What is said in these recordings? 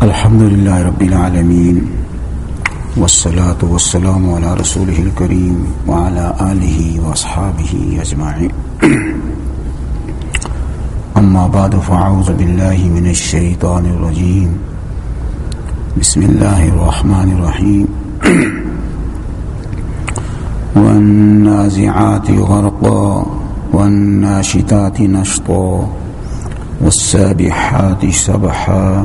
الحمد لله رب العالمين والصلاة والسلام على رسوله الكريم وعلى آله وأصحابه أجمعين. أما بعد فأعوذ بالله من الشيطان الرجيم. بسم الله الرحمن الرحيم. والنازعات غرقا والناشتات نشطا والسابحات سبحا.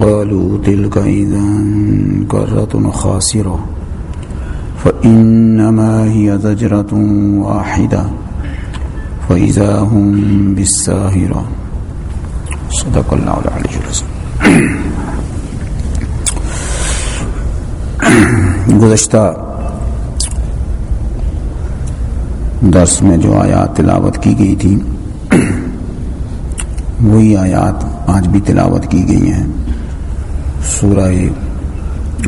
قالوا تلك إذا كرة خاسرة، فإنما هي زجرة واحدة، فإذا هم بالساهرة. صدق الله العلي العظيم. گزشتہ درس میں جو آیات تلاوت کی گئی تھی، وہی آیات آج بھی تلاوت کی گئی ہیں۔ سورہ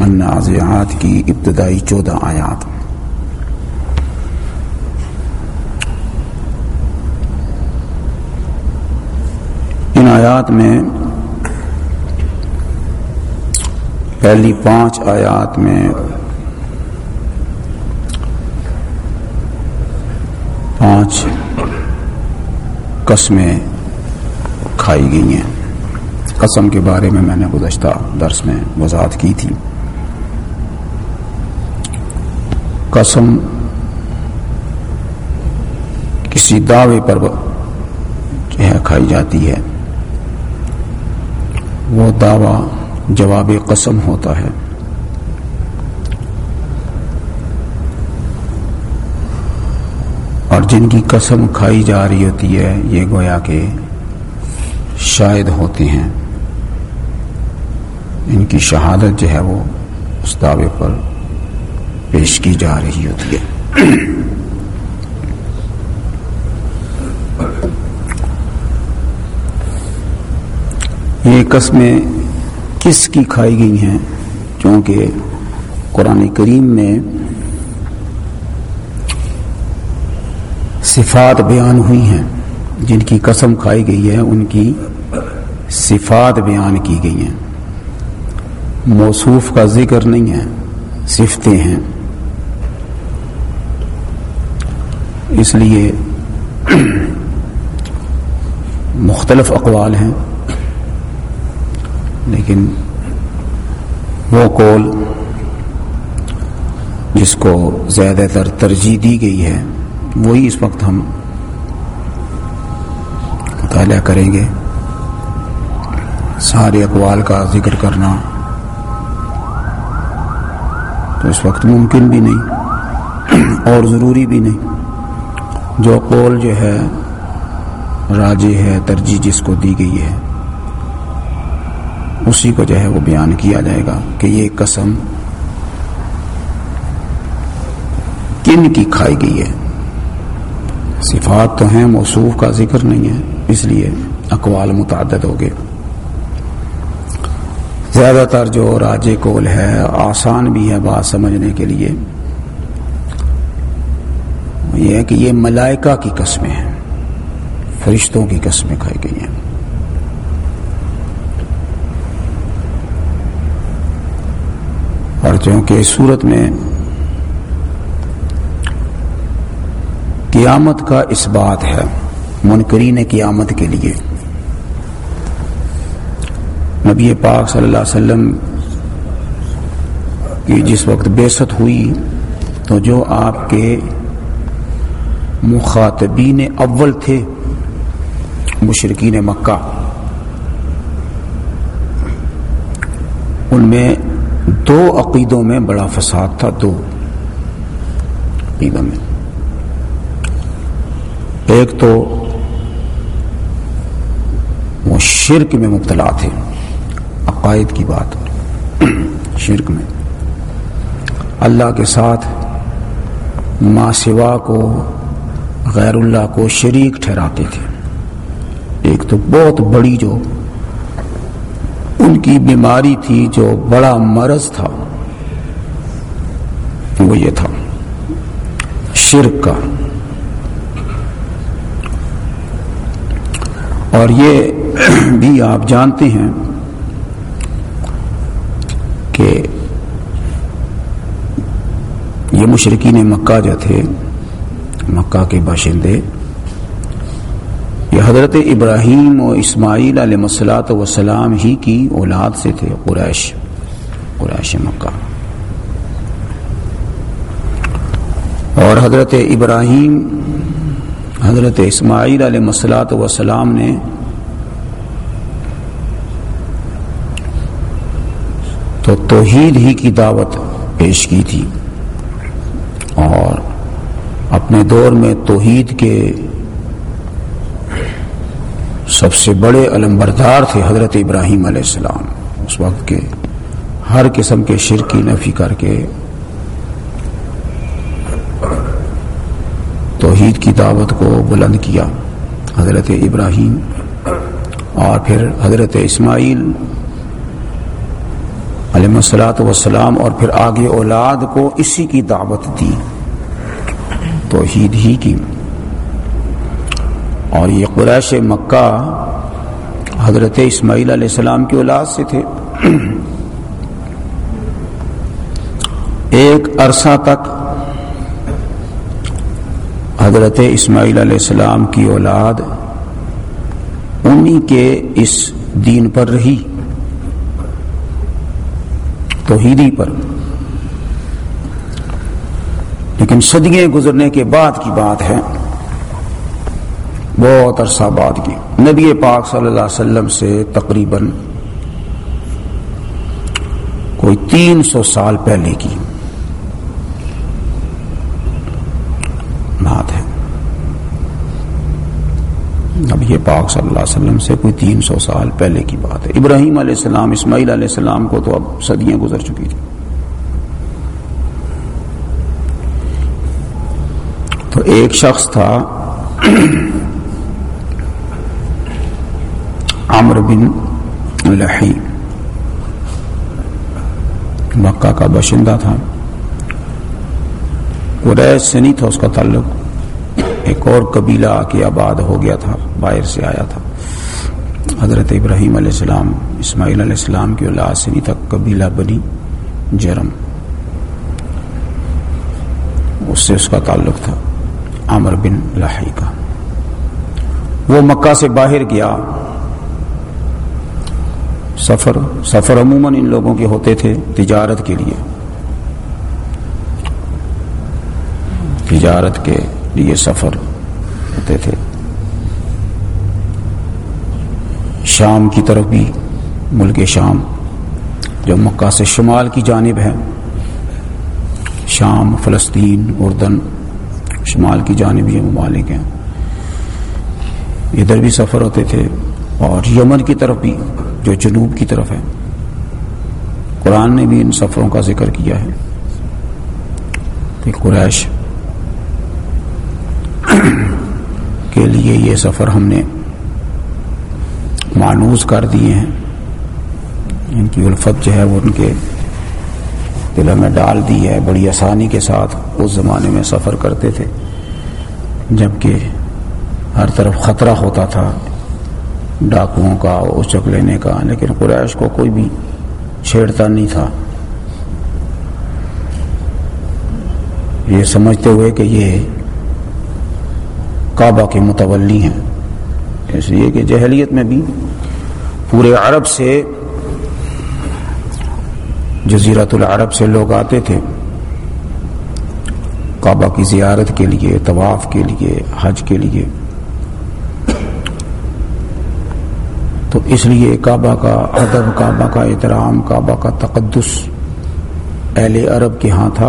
النازعات کی ابتدائی چودہ آیات۔ ان آیات میں پہلی پانچ آیات میں پانچ قسمیں کھائی گئی ہیں۔ قسم کے بارے میں میں نے گزشتہ درس میں وضاحت کی تھی۔ قسم کسی دعوے پر جو ہے کھائی جاتی ہے، وہ دعوی جواب قسم ہوتا ہے۔ اور جن کی قسم کھائی جا رہی ہوتی ہے، یہ گویا کہ شاید ہوتے ہیں۔ ان کی شہادت جو ہے وہ اس دعوے پر پیش کی جا رہی ہوتی ہے۔ یہ قسمیں کس کی کھائی گئی ہیں؟ کیونکہ قرآن کریم میں صفات بیان ہوئی ہیں۔ جن کی قسم کھائی گئی ہے، ان کی صفات بیان کی گئی ہیں۔ موصوف کا ذکر نہیں ہے، صفتیں ہیں۔ اس لیے مختلف اقوال ہیں، لیکن وہ قول جس کو زیادہ تر ترجیح دی گئی ہے، وہی اس وقت ہم مطالعہ کریں گے۔ سارے اقوال کا ذکر کرنا تو اس وقت ممکن بھی نہیں اور ضروری بھی نہیں۔ جو قول جو ہے، راجے ہے، ترجیح جس کو دی گئی ہے، اسی کو جو ہے وہ بیان کیا جائے گا کہ یہ قسم کن کی کھائی گئی ہے۔ صفات تو ہیں، موصوف کا ذکر نہیں ہے، اس لیے اقوال متعدد ہو گئے۔ زیادہ تر جو راجے کول ہے، آسان بھی ہے بات سمجھنے کے لیے۔ یہ ہے کہ یہ ملائکہ کی قسمیں ہیں، فرشتوں کی قسمیں کھائی گئی ہیں۔ اور چونکہ صورت میں قیامت کا اس بات ہے، منکرین قیامت کے لیے۔ نبی پاک صلی اللہ علیہ وسلم کی جس وقت بیست ہوئی، تو جو آپ کے مخاطبین اول تھے مشرقین مکہ، ان میں دو عقیدوں میں بڑا فساد تھا، دو عقیدوں میں۔ ایک تو وہ شرک میں مبتلا تھے۔ عقائد کی بات شرک میں۔ اللہ کے ساتھ ماں سوا کو غیر اللہ کو شریک ٹھہراتے تھے۔ ایک تو بہت بڑی جو ان کی بیماری تھی جو بڑا مرض تھا، وہ یہ تھا۔ شرک کا۔ اور یہ بھی آپ جانتے ہیں کہ یہ مشرقین مکہ جو تھے، مکہ کے باشندے، یہ حضرت ابراہیم و اسماعیل علیہ مسلاط وسلام ہی کی اولاد سے تھے، قریش قریش مکہ۔ اور حضرت ابراہیم، حضرت اسماعیل علیہ مسلاط وسلام نے تو توحید ہی کی دعوت پیش کی تھی۔ اور اپنے دور میں توحید کے سب سے بڑے علمبردار تھے حضرت ابراہیم علیہ السلام۔ اس وقت کے ہر قسم کے شر کی نفی کر کے توحید کی دعوت کو بلند کیا حضرت ابراہیم اور پھر حضرت اسماعیل علیہ مسلاط وسلام اور پھر آگے اولاد کو اسی کی دعوت دی۔ توحید ہی کی۔ اور یہ قریش مکہ حضرت اسماعیل علیہ السلام کی اولاد سے تھے۔ ایک عرصہ تک حضرت اسماعیل علیہ السلام کی اولاد انہی کے اس دین پر رہی۔ توحیدی پر۔ لیکن صدیے گزرنے کے بعد کی بات ہے، بہت عرصہ بعد کی۔ نبی پاک صلی اللہ علیہ وسلم سے تقریباً کوئی تین سو سال پہلے کی بات ہے اب یہ پاک صلی اللہ علیہ وسلم سے کوئی تین سو سال پہلے کی بات ہے۔ ابراہیم علیہ السلام، اسماعیل علیہ السلام کو تو اب صدیاں گزر چکی تھی تو ایک شخص تھا عمر بن لحی۔ مکہ کا باشندہ تھا۔ قریش سے نہیں تھا اس کا تعلق۔ ایک اور قبیلہ آ کے آباد ہو گیا تھا، باہر سے آیا تھا۔ حضرت ابراہیم علیہ السلام، اسماعیل علیہ السلام کی اولاد سے نہیں تھا قبیلہ بنی جرم۔ اس سے اس کا تعلق تھا، عمر بن لحی کا۔ وہ مکہ سے باہر گیا۔ سفر سفر عموماً ان لوگوں کے ہوتے تھے تجارت کے لیے۔ تجارت کے لیے سفر ہوتے تھے۔ شام کی طرف بھی ملک شام جو مکہ سے شمال کی جانب ہے۔ شام، فلسطین، اردن، شمال کی جانب یہ ممالک ہیں۔ ادھر بھی سفر ہوتے تھے اور یمن کی طرف بھی، جو جنوب کی طرف ہے۔ قرآن نے بھی ان سفروں کا ذکر کیا ہے۔ کہ قریش کے لیے یہ سفر ہم نے مانوز کر دیے ہیں۔ ان کی الفت جو ہے وہ ان کے دلوں میں ڈال دی ہے۔ بڑی آسانی کے ساتھ اس زمانے میں سفر کرتے تھے۔ جبکہ ہر طرف خطرہ ہوتا تھا ڈاکوؤں کا، اوچک لینے کا، لیکن قریش کو کوئی بھی چھیڑتا نہیں تھا۔ یہ سمجھتے ہوئے کہ یہ کعبہ کے متولی ہیں۔ اس لیے کہ جہلیت میں بھی پورے عرب سے جزیرت العرب سے لوگ آتے تھے۔ کعبہ کی زیارت کے لیے، طواف کے لیے، حج کے لیے۔ تو اس لیے کعبہ کا ادب، کعبہ کا احترام، کعبہ کا تقدس اہل عرب کے ہاں تھا۔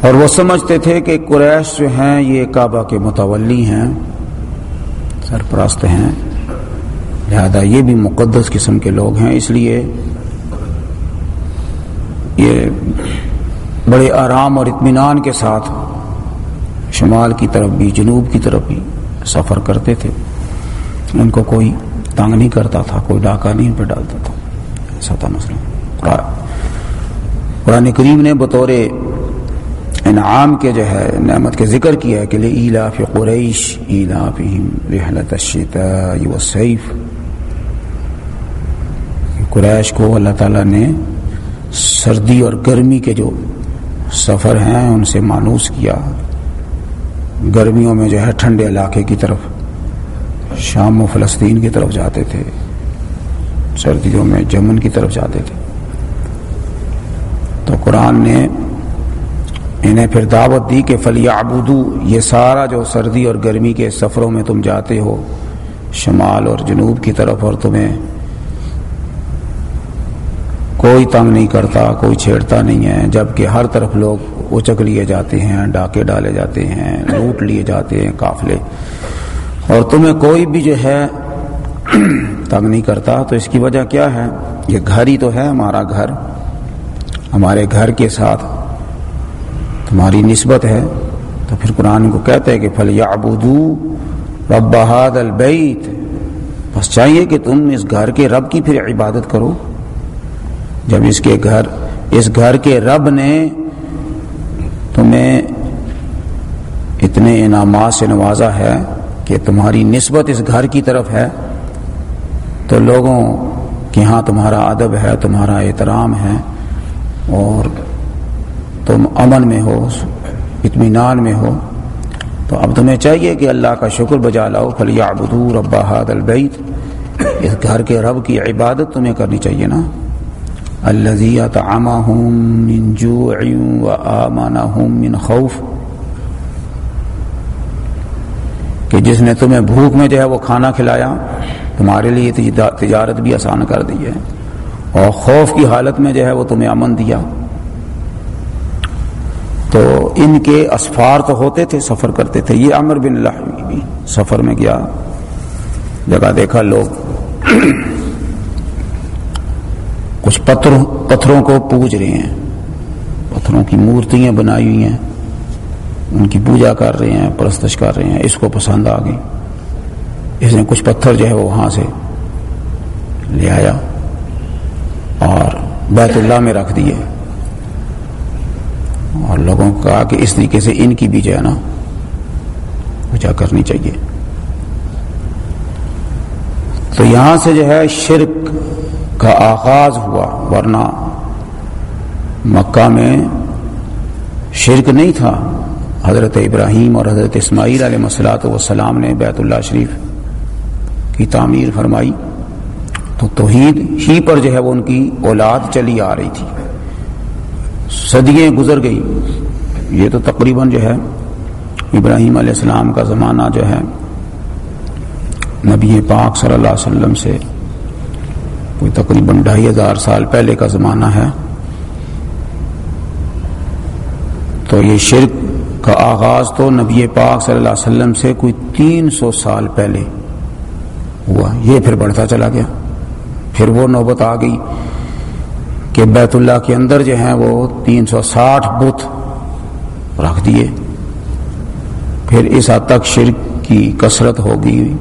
اور وہ سمجھتے تھے کہ قریش جو ہیں، یہ کعبہ کے متولی ہیں، سرپرست ہیں۔ لہذا یہ بھی مقدس قسم کے لوگ ہیں، اس لیے یہ بڑے آرام اور اطمینان کے ساتھ شمال کی طرف بھی، جنوب کی طرف بھی سفر کرتے تھے۔ ان کو کوئی تنگ نہیں کرتا تھا، کوئی ڈاکہ نہیں پہ ڈالتا تھا۔ ایسا تھا مسئلہ۔ قرآن کریم نے بطور انعام کے جو ہے، نعمت کے ذکر کیا ہے کہ لیے ایلاف قریش ایلافہم رحلت الشتاء والسیف قریش کو اللہ تعالیٰ نے سردی اور گرمی کے جو سفر ہیں، ان سے مانوس کیا۔ گرمیوں میں جو ہے، ٹھنڈے علاقے کی طرف، شام و فلسطین کی طرف جاتے تھے۔ سردیوں میں جمن کی طرف جاتے تھے۔ تو قرآن نے انہیں پھر دعوت دی کہ فلی آبودو یہ سارا جو سردی اور گرمی کے سفروں میں تم جاتے ہو، شمال اور جنوب کی طرف اور تمہیں کوئی تنگ نہیں کرتا، کوئی چھیڑتا نہیں ہے، جبکہ ہر طرف لوگ اچک لیے جاتے ہیں، ڈاکے ڈالے جاتے ہیں، لوٹ لیے جاتے ہیں، قافلے۔ اور تمہیں کوئی بھی جو ہے تنگ نہیں کرتا، تو اس کی وجہ کیا ہے؟ یہ گھر ہی تو ہے ہمارا گھر۔ ہمارے گھر کے ساتھ تمہاری نسبت ہے۔ تو پھر قرآن کو کہتے ہیں کہ پھل یا ابودو رب بہاد البیت بس چاہیے کہ تم اس گھر کے رب کی پھر عبادت کرو۔ جب اس کے گھر، اس گھر کے رب نے تمہیں اتنے انعامات سے نوازا ہے کہ تمہاری نسبت اس گھر کی طرف ہے، تو لوگوں کے ہاں تمہارا ادب ہے، تمہارا احترام ہے اور تم امن میں ہو، اطمینان میں ہو۔ تو اب تمہیں چاہیے کہ اللہ کا شکر بجا لاؤ۔ فلی رب حاد البیت اس گھر کے رب کی عبادت تمہیں کرنی چاہیے نا۔ الذي اطعمهم من جوع وآمنهم من خوف۔ کہ جس نے تمہیں بھوک میں جو ہے وہ کھانا کھلایا، تمہارے لیے تجارت بھی آسان کر دی ہے۔ اور خوف کی حالت میں جو ہے وہ تمہیں امن دیا۔ تو ان کے اسفار تو ہوتے تھے، سفر کرتے تھے۔ یہ عمر بن اللہ بھی سفر میں گیا۔ جگہ دیکھا، لوگ کچھ پتھروں پتھروں کو پوج رہے ہیں۔ پتھروں کی مورتیاں بنائی ہوئی ہیں۔ ان کی پوجا کر رہے ہیں، پرستش کر رہے ہیں۔ اس کو پسند آ گئی۔ اس نے کچھ پتھر جو ہے وہ وہاں سے لے آیا اور بیت اللہ میں رکھ دیے۔ اور لوگوں کو کہا کہ اس طریقے سے ان کی بھی جو ہے نا پوجا کرنی چاہیے۔ تو یہاں سے جو ہے شرک کا آغاز ہوا، ورنہ مکہ میں شرک نہیں تھا۔ حضرت ابراہیم اور حضرت اسماعیل علیہ مسلاۃ وسلام نے بیت اللہ شریف کی تعمیر فرمائی۔ تو توحید ہی پر جو ہے وہ ان کی اولاد چلی آ رہی تھی۔ صدییں گزر گئی۔ یہ تو تقریباً جو ہے ابراہیم علیہ السلام کا زمانہ جو ہے نبی پاک صلی اللہ علیہ وسلم سے کوئی تقریباً ڈھائی ہزار سال پہلے کا زمانہ ہے۔ تو یہ شرک کا آغاز تو نبی پاک صلی اللہ علیہ وسلم سے کوئی تین سو سال پہلے ہوا۔ یہ پھر بڑھتا چلا گیا۔ پھر وہ نوبت آ گئی۔ کہ بیت اللہ کے اندر جو ہیں وہ تین سو ساٹھ بت رکھ دیے۔ پھر اس حد تک شرک کی کثرت ہوگی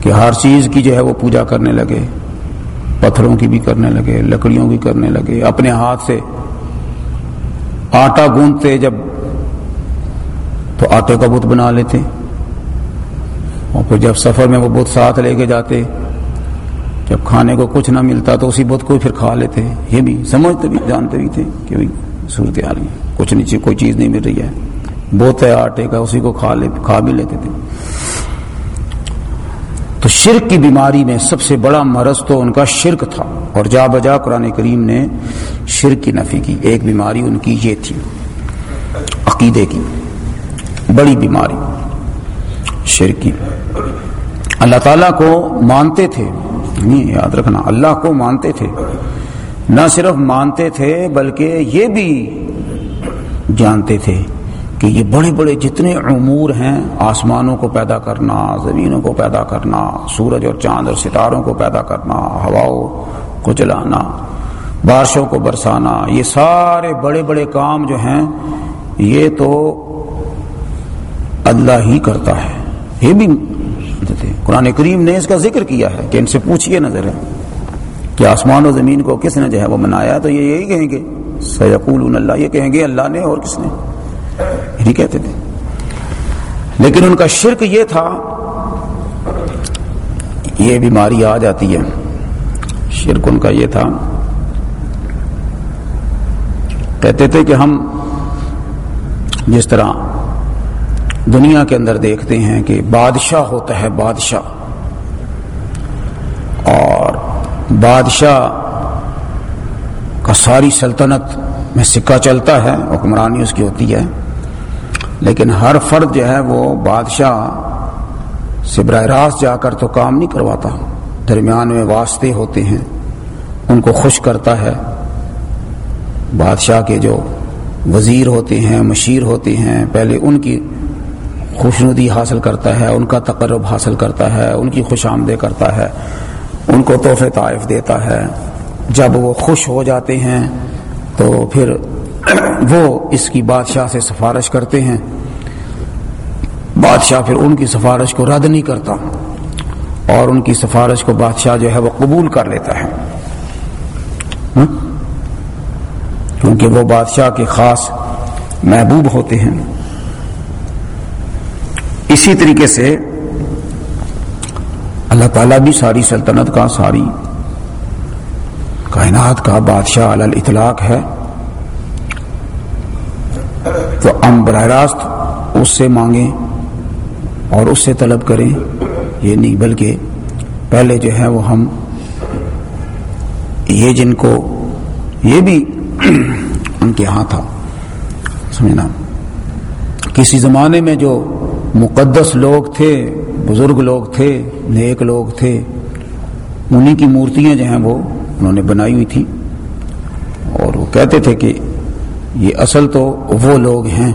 کہ ہر چیز کی جو ہے وہ پوجا کرنے لگے، پتھروں کی بھی کرنے لگے، لکڑیوں کی کرنے لگے، اپنے ہاتھ سے آٹا گوندتے جب تو آٹے کا بت بنا لیتے۔ اور پھر جب سفر میں وہ بت ساتھ لے کے جاتے جب کھانے کو کچھ نہ ملتا تو اسی بت کو پھر کھا لیتے یہ بھی سمجھتے بھی جانتے بھی تھے کہ بھائی صورت حال کچھ نہیں کوئی چیز نہیں مل رہی ہے۔ بوت ہے، آٹے کا، اسی کو کھا لے، کھا بھی لیتے تھے۔ تو شرک کی بیماری میں سب سے بڑا مرض تو ان کا شرک تھا۔ اور جا بجا قرآن کریم نے شرک کی نفی کی۔ ایک بیماری ان کی یہ تھی، عقیدے کی۔ بڑی بیماری، شرک کی۔ اللہ تعالیٰ کو مانتے تھے۔ نہیں یاد رکھنا۔ اللہ کو مانتے تھے۔ نہ صرف مانتے تھے، بلکہ یہ بھی جانتے تھے کہ یہ بڑے بڑے جتنے امور ہیں، آسمانوں کو پیدا کرنا، زمینوں کو پیدا کرنا، سورج اور چاند اور ستاروں کو پیدا کرنا، ہواؤں کو چلانا، بارشوں کو برسانا، یہ سارے بڑے بڑے کام جو ہیں، یہ تو اللہ ہی کرتا ہے۔ یہ بھی قرآن کریم نے اس کا ذکر کیا ہے کہ ان سے پوچھئے نظر ہے کہ آسمان و زمین کو کس نے جو ہے وہ بنایا تو یہ یہی کہیں گے سیقول اللہ، یہ کہیں گے اللہ نے اور کس نے؟ یہی کہتے تھے۔ لیکن ان کا شرک یہ تھا، یہ بیماری آ جاتی ہے۔ شرک ان کا یہ تھا۔ کہتے تھے کہ ہم جس طرح دنیا کے اندر دیکھتے ہیں کہ بادشاہ ہوتا ہے بادشاہ۔ اور بادشاہ کا ساری سلطنت میں سکہ چلتا ہے، حکمرانی اس کی ہوتی ہے۔ لیکن ہر فرد جو ہے وہ بادشاہ سے براہ راست جا کر تو کام نہیں کرواتا۔ درمیان میں واسطے ہوتے ہیں، ان کو خوش کرتا ہے۔ بادشاہ کے جو وزیر ہوتے ہیں، مشیر ہوتے ہیں، پہلے ان کی خوشنودی حاصل کرتا ہے، ان کا تقرب حاصل کرتا ہے، ان کی خوش آمدے کرتا ہے، ان کو تحفے طائف دیتا ہے۔ جب وہ خوش ہو جاتے ہیں تو پھر وہ اس کی بادشاہ سے سفارش کرتے ہیں۔ بادشاہ پھر ان کی سفارش کو رد نہیں کرتا اور ان کی سفارش کو بادشاہ جو ہے وہ قبول کر لیتا ہے۔ ہاں؟ کیونکہ وہ بادشاہ کے خاص محبوب ہوتے ہیں۔ اسی طریقے سے اللہ تعالیٰ بھی ساری سلطنت کا، ساری کائنات کا بادشاہ الاطلاق ہے۔ تو ہم براہ راست اس سے مانگیں اور اس سے طلب کریں۔ یہ نہیں، بلکہ پہلے جو ہے وہ ہم، یہ جن کو، یہ بھی ان کے ہاں تھا۔ سمجھنا۔ کسی زمانے میں جو مقدس لوگ تھے، بزرگ لوگ تھے، نیک لوگ تھے۔ انہیں کی مورتیاں جو ہیں وہ انہوں نے بنائی ہوئی تھی اور وہ کہتے تھے کہ یہ اصل تو وہ لوگ ہیں۔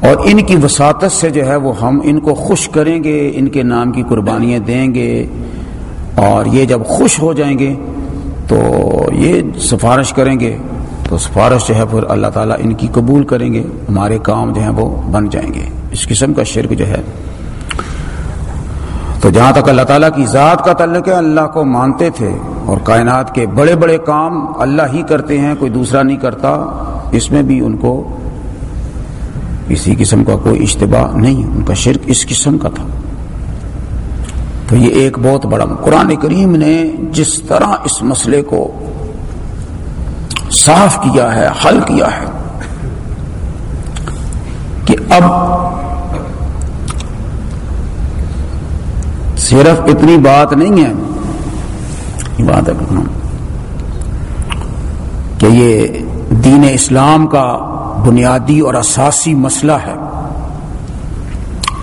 اور ان کی وساطت سے جو ہے وہ ہم ان کو خوش کریں گے، ان کے نام کی قربانیاں دیں گے۔ اور یہ جب خوش ہو جائیں گے تو یہ سفارش کریں گے۔ تو سفارش جو ہے پھر اللہ تعالیٰ ان کی قبول کریں گے، ہمارے کام جو ہیں وہ بن جائیں گے۔ اس قسم کا شرک جو ہے۔ تو جہاں تک اللہ تعالیٰ کی ذات کا تعلق ہے، اللہ کو مانتے تھے اور کائنات کے بڑے بڑے کام اللہ ہی کرتے ہیں، کوئی دوسرا نہیں کرتا، اس میں بھی ان کو کسی قسم کا کوئی اشتباہ نہیں، ان کا شرک اس قسم کا تھا۔ تو یہ ایک بہت بڑا، قرآن کریم نے جس طرح اس مسئلے کو صاف کیا ہے، حل کیا ہے کہ اب صرف اتنی بات نہیں ہے۔ بات ہے کہ یہ دین اسلام کا بنیادی اور اساسی مسئلہ ہے۔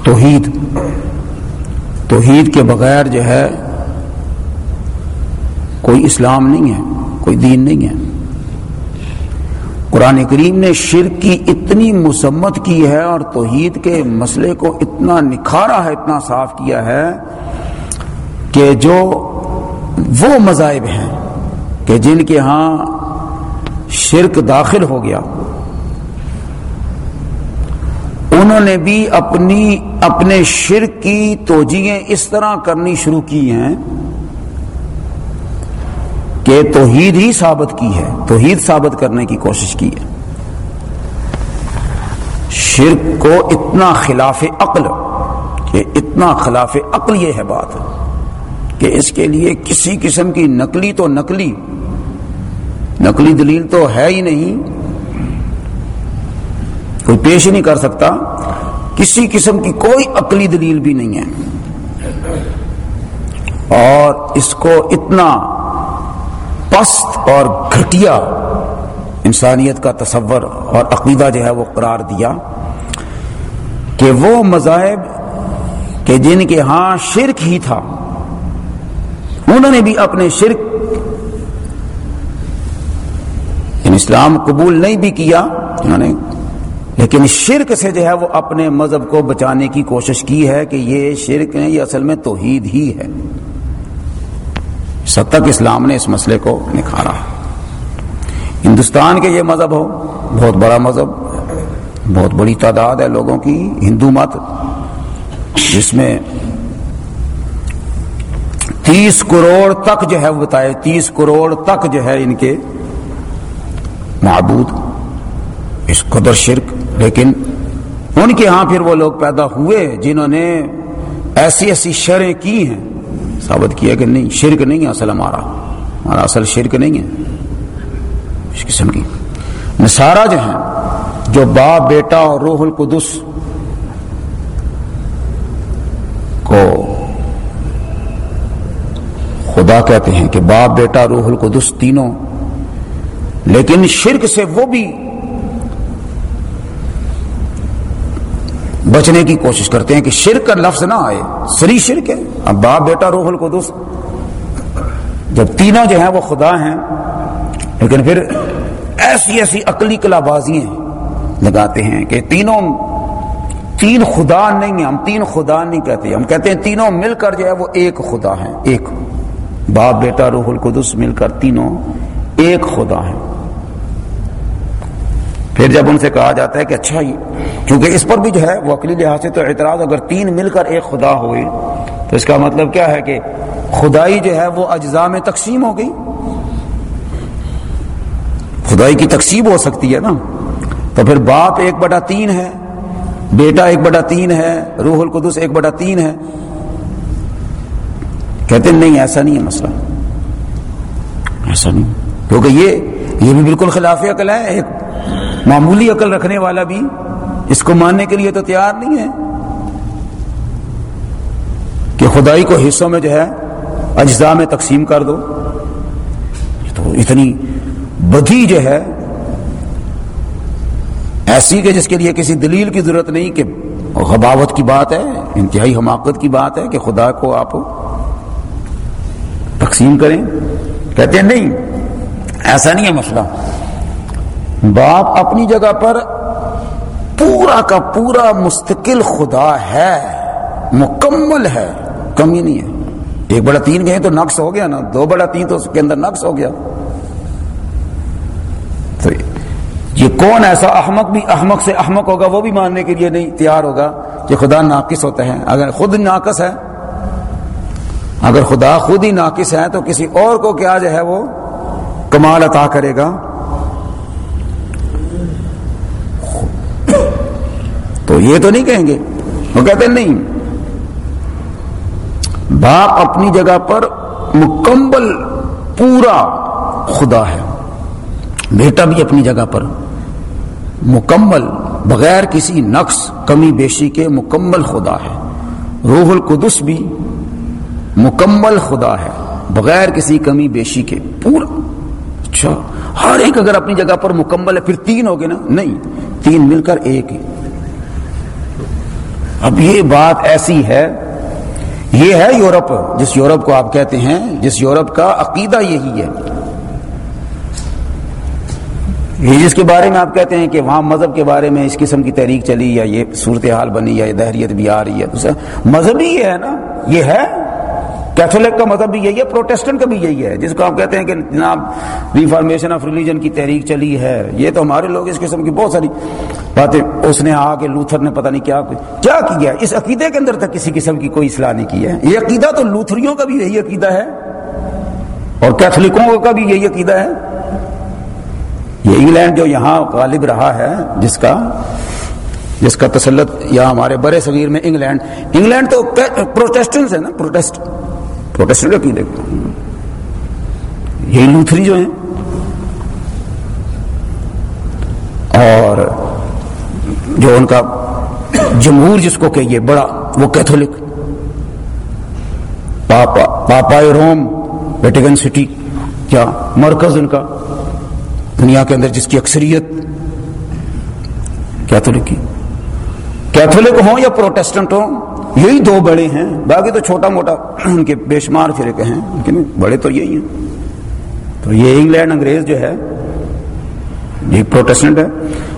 توحید۔ توحید کے بغیر جو ہے کوئی اسلام نہیں ہے، کوئی دین نہیں ہے۔ قرآن کریم نے شرک کی اتنی مسمت کی ہے اور توحید کے مسئلے کو اتنا نکھارا ہے، اتنا صاف کیا ہے کہ جو وہ مذاہب ہیں کہ جن کے ہاں شرک داخل ہو گیا، انہوں نے بھی اپنی، اپنے شرک کی توجیہیں اس طرح کرنی شروع کی ہیں کہ توحید ہی ثابت کی ہے، توحید ثابت کرنے کی کوشش کی ہے۔ شرک کو اتنا خلاف عقل، کہ اتنا خلاف عقل یہ ہے بات۔ کہ اس کے لیے کسی قسم کی نقلی تو نقلی نقلی دلیل تو ہے ہی نہیں، کوئی پیش ہی نہیں کر سکتا، کسی قسم کی کوئی عقلی دلیل بھی نہیں ہے۔ اور اس کو اتنا پست اور گھٹیا انسانیت کا تصور اور عقیدہ جو ہے وہ قرار دیا کہ وہ مذاہب کہ جن کے ہاں شرک ہی تھا۔ انہوں نے بھی اپنے شرک یعنی اسلام قبول نہیں بھی کیا، انہوں نے لیکن شرک سے جو ہے وہ اپنے مذہب کو بچانے کی کوشش کی ہے کہ یہ شرک نہیں یہ اصل میں توحید ہی ہے۔ سب تک اسلام نے اس مسئلے کو نکھارا۔ ہندوستان کے یہ مذہب ہو، بہت بڑا مذہب، بہت بڑی تعداد ہے لوگوں کی، ہندو مت، جس میں تیس کروڑ تک جو ہے وہ بتائے، تیس کروڑ تک جو ہے ان کے معبود، اس قدر شرک، لیکن ان کے ہاں پھر وہ لوگ پیدا ہوئے جنہوں نے ایسی ایسی شریں کی ہیں۔ ثابت کیا کہ نہیں، شرک نہیں ہے اصل ہمارا۔ ہمارا اصل شرک نہیں ہے۔ اس قسم کی۔ نسارا جو ہیں، جو باپ، بیٹا اور روح القدس کو خدا کہتے ہیں کہ باپ بیٹا روح القدس تینوں، لیکن شرک سے وہ بھی بچنے کی کوشش کرتے ہیں کہ شرک کا لفظ نہ آئے، سری شرک ہے۔ اب باپ بیٹا روح القدس، جب تینوں جو ہیں وہ خدا ہیں، لیکن پھر ایسی ایسی عقلی کلا بازیاں لگاتے ہیں کہ تینوں، تین خدا نہیں ہیں، ہم تین خدا نہیں کہتے، ہم کہتے ہیں تینوں مل کر جو ہے وہ ایک خدا ہیں، ایک۔ باپ بیٹا روح القدس مل کر تینوں ایک خدا ہیں۔ پھر جب ان سے کہا جاتا ہے کہ اچھا ہی کیونکہ اس پر بھی جو ہے وہ عقلی لحاظ سے تو اعتراض، اگر تین مل کر ایک خدا ہوئے، تو اس کا مطلب کیا ہے کہ خدائی جو ہے وہ اجزاء میں تقسیم ہو گئی۔ خدائی کی تقسیم ہو سکتی ہے نا۔ تو پھر باپ ایک بٹا تین ہے، بیٹا ایک بٹا تین ہے، روح القدس ایک بٹا تین ہے۔ کہتے ہیں، نہیں، ایسا نہیں ہے مسئلہ۔ ایسا نہیں۔ کیونکہ یہ یہ بھی بالکل خلاف عقل ہے۔ ایک معمولی عقل رکھنے والا بھی اس کو ماننے کے لیے تو تیار نہیں ہے۔ کہ خدائی کو حصوں میں جو ہے اجزاء میں تقسیم کر دو۔ تو اتنی بدھی جو ہے، ایسی کہ جس کے لیے کسی دلیل کی ضرورت نہیں کہ غباوت کی بات ہے، انتہائی حماقت کی بات ہے کہ خدا کو آپ تقسیم کریں۔ کہتے ہیں نہیں، ایسا نہیں ہے مسئلہ۔ باپ اپنی جگہ پر پورا کا پورا مستقل خدا ہے، مکمل ہے، کمی نہیں ہے۔ ایک بڑا تین گئے تو نقص ہو گیا نا، دو بڑا تین تو اس کے اندر نقص ہو گیا۔ تو یہ کون ایسا احمق بھی احمق سے احمق ہوگا وہ بھی ماننے کے لیے نہیں تیار ہوگا کہ خدا ناقص ہوتا ہے اگر خود ناقص ہے اگر خدا خود ہی ناقص ہے تو کسی اور کو کیا جو ہے وہ کمال عطا کرے گا؟ تو یہ تو نہیں کہیں گے، وہ کہتے ہیں نہیں۔ باپ اپنی جگہ پر مکمل پورا خدا ہے۔ بیٹا بھی اپنی جگہ پر مکمل، بغیر کسی نقص، کمی، بیشی کے مکمل خدا ہے۔ روح القدس بھی مکمل خدا ہے، بغیر کسی کمی بیشی کے، پورا۔ اچھا ہر ایک اگر اپنی جگہ پر مکمل ہے، پھر تین ہو گئے نا؟ نہیں، تین مل کر ایک ہی۔ اب یہ بات ایسی ہے، یہ ہے یورپ، جس یورپ کو آپ کہتے ہیں، جس یورپ کا عقیدہ یہی ہے۔ یہ جس کے بارے میں آپ کہتے ہیں کہ وہاں مذہب کے بارے میں اس قسم کی تحریک چلی یا یہ صورتحال بنی یا یہ دہریت بھی آ رہی ہے مذہب ہی یہ ہے نا؟ یہ ہے کیتھولک کا مذہب بھی یہی ہے، پروٹیسٹنٹ کا بھی یہی ہے، جس کو آپ کہتے ہیں کہ جناب ریفارمیشن آف ریلیجن کی تحریک چلی ہے، یہ تو ہمارے لوگ اس قسم کی بہت ساری باتیں اس نے آ کے لوتھر نے پتہ نہیں کیا کیا کیا اس عقیدے کے اندر تک کسی قسم کی کوئی اصلاح نہیں کی ہے۔ یہ عقیدہ تو لوتھریوں کا بھی یہی عقیدہ ہے اور کیتھولکوں کا بھی یہی عقیدہ ہے۔ یہ انگلینڈ جو یہاں غالب رہا ہے، جس کا جس کا تسلط یا ہمارے بڑے صغیر میں انگلینڈ انگلینڈ تو پروٹیسٹنٹ ہے نا، پروٹیسٹ۔ پروٹیسٹنٹ کی دیکھو یہی لوتھری جو ہیں۔ اور جو ان کا جمہور جس کو کہیے بڑا، وہ کیتھولک۔ پاپا پاپا روم ویٹیگن سٹی، کیا مرکز ان کا؟ دنیا کے اندر جس کی اکثریت کیتھولک کی۔ کیتھولک ہوں یا پروٹیسٹنٹ ہوں؟ یہی دو بڑے ہیں۔ باقی تو چھوٹا موٹا ان کے بے شمار فرقے ہیں۔ لیکن بڑے تو یہی ہیں۔ تو یہ انگلینڈ انگریز جو ہے، یہ پروٹیسٹنٹ ہے۔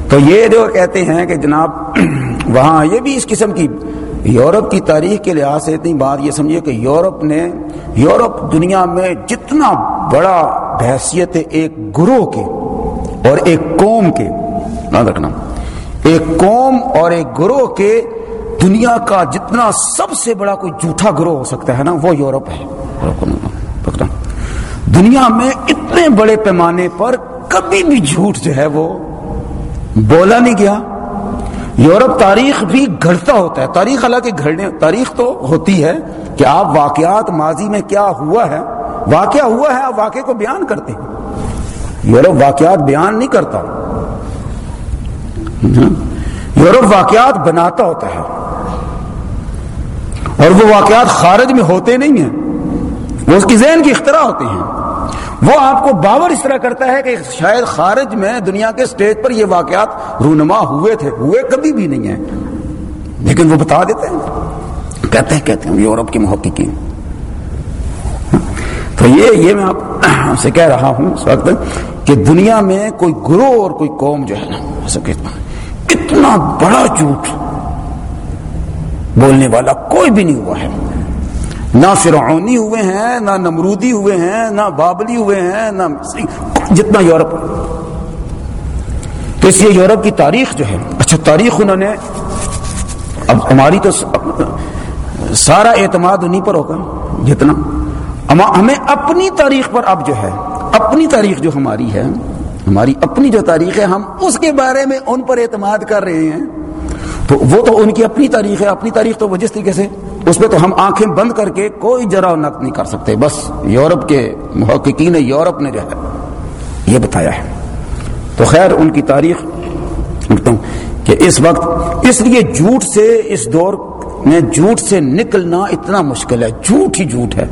تو یہ جو کہتے ہیں کہ جناب وہاں یہ بھی اس قسم کی، یورپ کی تاریخ کے لحاظ سے اتنی بات یہ سمجھیے کہ یورپ نے، یورپ دنیا میں جتنا بڑا بحثیت ایک گروہ کے اور ایک قوم کے، یاد رکھنا۔ ایک قوم اور ایک گروہ کے دنیا کا جتنا سب سے بڑا کوئی جھوٹا گروہ ہو سکتا ہے نا، وہ یورپ ہے۔ دنیا میں اتنے بڑے پیمانے پر کبھی بھی جھوٹ جو ہے وہ بولا نہیں گیا۔ یورپ تاریخ بھی گھڑتا ہوتا ہے۔ تاریخ حالانکہ گھڑنے، تاریخ تو ہوتی ہے کہ آپ واقعات ماضی میں کیا ہوا ہے۔ واقعہ ہوا ہے، آپ واقعے کو بیان کرتے ہیں۔ یورپ واقعات بیان نہیں کرتا۔ ہاں؟ یورپ واقعات بناتا ہوتا ہے۔ اور وہ واقعات خارج میں ہوتے نہیں ہیں۔ وہ اس کی ذہن کی اختراع ہوتے ہیں۔ وہ آپ کو باور اس طرح کرتا ہے کہ شاید خارج میں دنیا کے سٹیج پر یہ واقعات رونما ہوئے تھے، ہوئے کبھی بھی نہیں ہیں۔ لیکن وہ بتا دیتے ہیں۔ کہتے ہیں کہتے ہیں، یورپ کے محققین۔ ہاں؟ تو یہ یہ میں آپ سے کہہ رہا ہوں اس وقت کہ دنیا میں کوئی گروہ اور کوئی قوم جو ہے نا اتنا بڑا جھوٹ بولنے والا کوئی بھی نہیں ہوا ہے۔ نہ فرعونی ہوئے ہیں، نہ نمرودی ہوئے ہیں، نہ بابلی ہوئے ہیں، نہ جتنا یورپ۔ تو اس لیے یورپ کی تاریخ جو ہے اچھا تاریخ انہوں نے، اب ہماری تو سارا اعتماد انہیں پر ہوگا، جتنا۔ ہمیں اپنی تاریخ پر اب جو ہے، اپنی تاریخ جو ہماری ہے ہماری اپنی جو تاریخ ہے، ہم اس کے بارے میں ان پر اعتماد کر رہے ہیں۔ تو وہ تو ان کی اپنی تاریخ ہے، اپنی تاریخ تو وہ جس طریقے سے اس پہ تو ہم آنکھیں بند کر کے کوئی جرا نقد نہیں کر سکتے۔ بس یورپ کے محققین یورپ نے جو ہے، یہ بتایا ہے۔ تو خیر، ان کی تاریخ کہ اس وقت، اس لیے جھوٹ سے اس دور میں جھوٹ سے نکلنا اتنا مشکل ہے۔ جھوٹ ہی جھوٹ ہے۔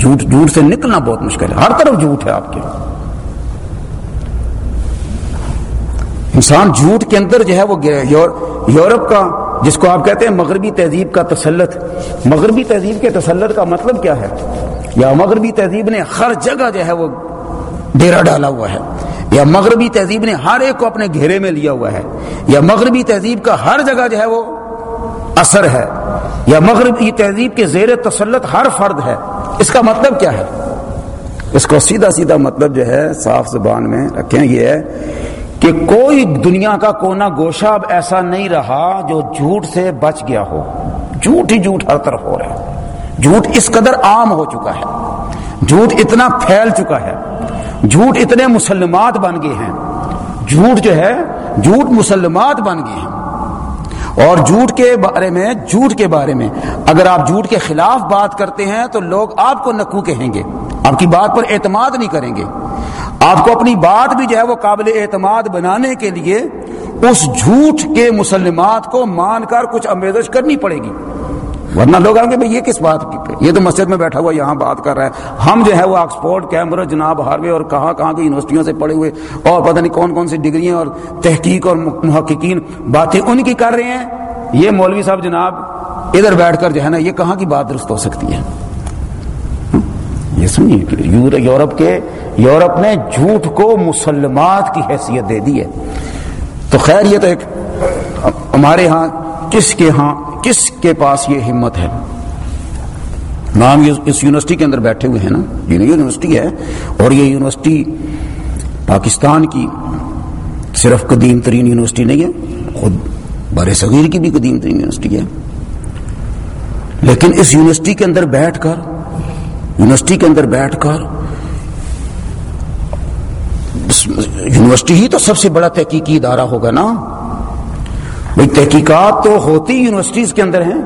جھوٹ جھوٹ سے نکلنا بہت مشکل ہے۔ ہر طرف جھوٹ ہے آپ کے۔ انسان جھوٹ کے اندر جو ہے وہ یورپ کا، جس کو آپ کہتے ہیں مغربی تہذیب کا تسلط. مغربی تہذیب کے تسلط کا مطلب کیا ہے؟ یا مغربی تہذیب نے ہر جگہ جو ہے وہ ڈیرا ڈالا ہوا ہے؟ یا مغربی تہذیب نے ہر ایک کو اپنے گھیرے میں لیا ہوا ہے؟ یا مغربی تہذیب کا ہر جگہ جو ہے وہ اثر ہے؟ یا مغربی تہذیب کے زیر تسلط ہر فرد ہے؟ اس کا مطلب کیا ہے؟ اس کو سیدھا سیدھا مطلب جو ہے صاف زبان میں رکھیں، یہ ہے کہ کوئی دنیا کا کونا گوشہ اب ایسا نہیں رہا جو جھوٹ سے بچ گیا ہو۔ جھوٹ ہی جھوٹ ہر طرف ہو رہا ہے۔ جھوٹ اس قدر عام ہو چکا ہے۔ جھوٹ اتنا پھیل چکا ہے۔ جھوٹ اتنے مسلمات بن گئے ہیں۔ جھوٹ جو ہے، جھوٹ مسلمات بن گئے ہیں۔ اور جھوٹ کے بارے میں، جھوٹ کے بارے میں، اگر آپ جھوٹ کے خلاف بات کرتے ہیں تو لوگ آپ کو نکو کہیں گے۔ آپ کی بات پر اعتماد نہیں کریں گے۔ آپ کو اپنی بات بھی جو ہے وہ قابل اعتماد بنانے کے لیے اس جھوٹ کے مسلمات کو مان کر کچھ امیزش کرنی پڑے گی۔ ورنہ لوگ آئیں گے بھائی یہ کس بات کی یہ تو مسجد میں بیٹھا ہوا یہاں بات کر رہا ہے۔ ہم جو ہے وہ آکسفورڈ کیمبرج جناب ہاروے اور کہاں کہاں کی یونیورسٹیوں سے پڑھے ہوئے اور پتہ نہیں کون کون سی ڈگریاں اور تحقیق اور محققین باتیں ان کی کر رہے ہیں۔ یہ مولوی صاحب جناب ادھر بیٹھ کر جو ہے نا یہ کہاں کی بات درست ہو سکتی ہے؟ یہ سنیے یورپ کے یورپ نے جھوٹ کو مسلمات کی حیثیت دے دی ہے۔ تو خیر، یہ تو ایک ہمارے ہاں کس کے ہاں کس کے پاس یہ ہمت ہے؟ نام اس یونیورسٹی کے اندر بیٹھے ہوئے ہیں نا؟ یونیورسٹی ہے۔ اور یہ یونیورسٹی پاکستان کی صرف قدیم ترین یونیورسٹی نہیں ہے، خود بر صغیر کی بھی قدیم ترین یونیورسٹی ہے۔ لیکن اس یونیورسٹی کے اندر بیٹھ کر یونیورسٹی کے اندر بیٹھ کر، یونیورسٹی ہی تو سب سے بڑا تحقیقی ادارہ ہوگا نا؟ بھائی تحقیقات تو ہوتی یونیورسٹیز کے اندر ہیں۔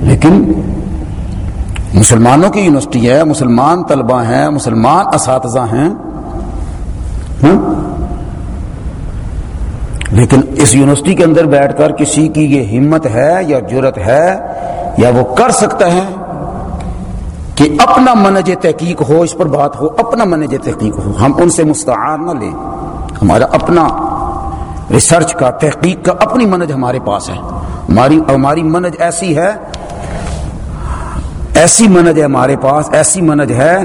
لیکن مسلمانوں کی یونیورسٹی ہے، مسلمان طلبہ ہیں، مسلمان اساتذہ ہیں۔ ہاں؟ لیکن اس یونیورسٹی کے اندر بیٹھ کر کسی کی یہ ہمت ہے یا جرت ہے یا وہ کر سکتا ہے کہ اپنا منج تحقیق ہو، اس پر بات ہو، اپنا منج تحقیق ہو۔ ہم ان سے مستعار نہ لیں۔ ہمارا اپنا ریسرچ کا، تحقیق کا، اپنی منج ہمارے پاس ہے۔ ہماری ہماری منج ایسی ہے، ایسی منج ہے ہمارے پاس، ایسی منج ہے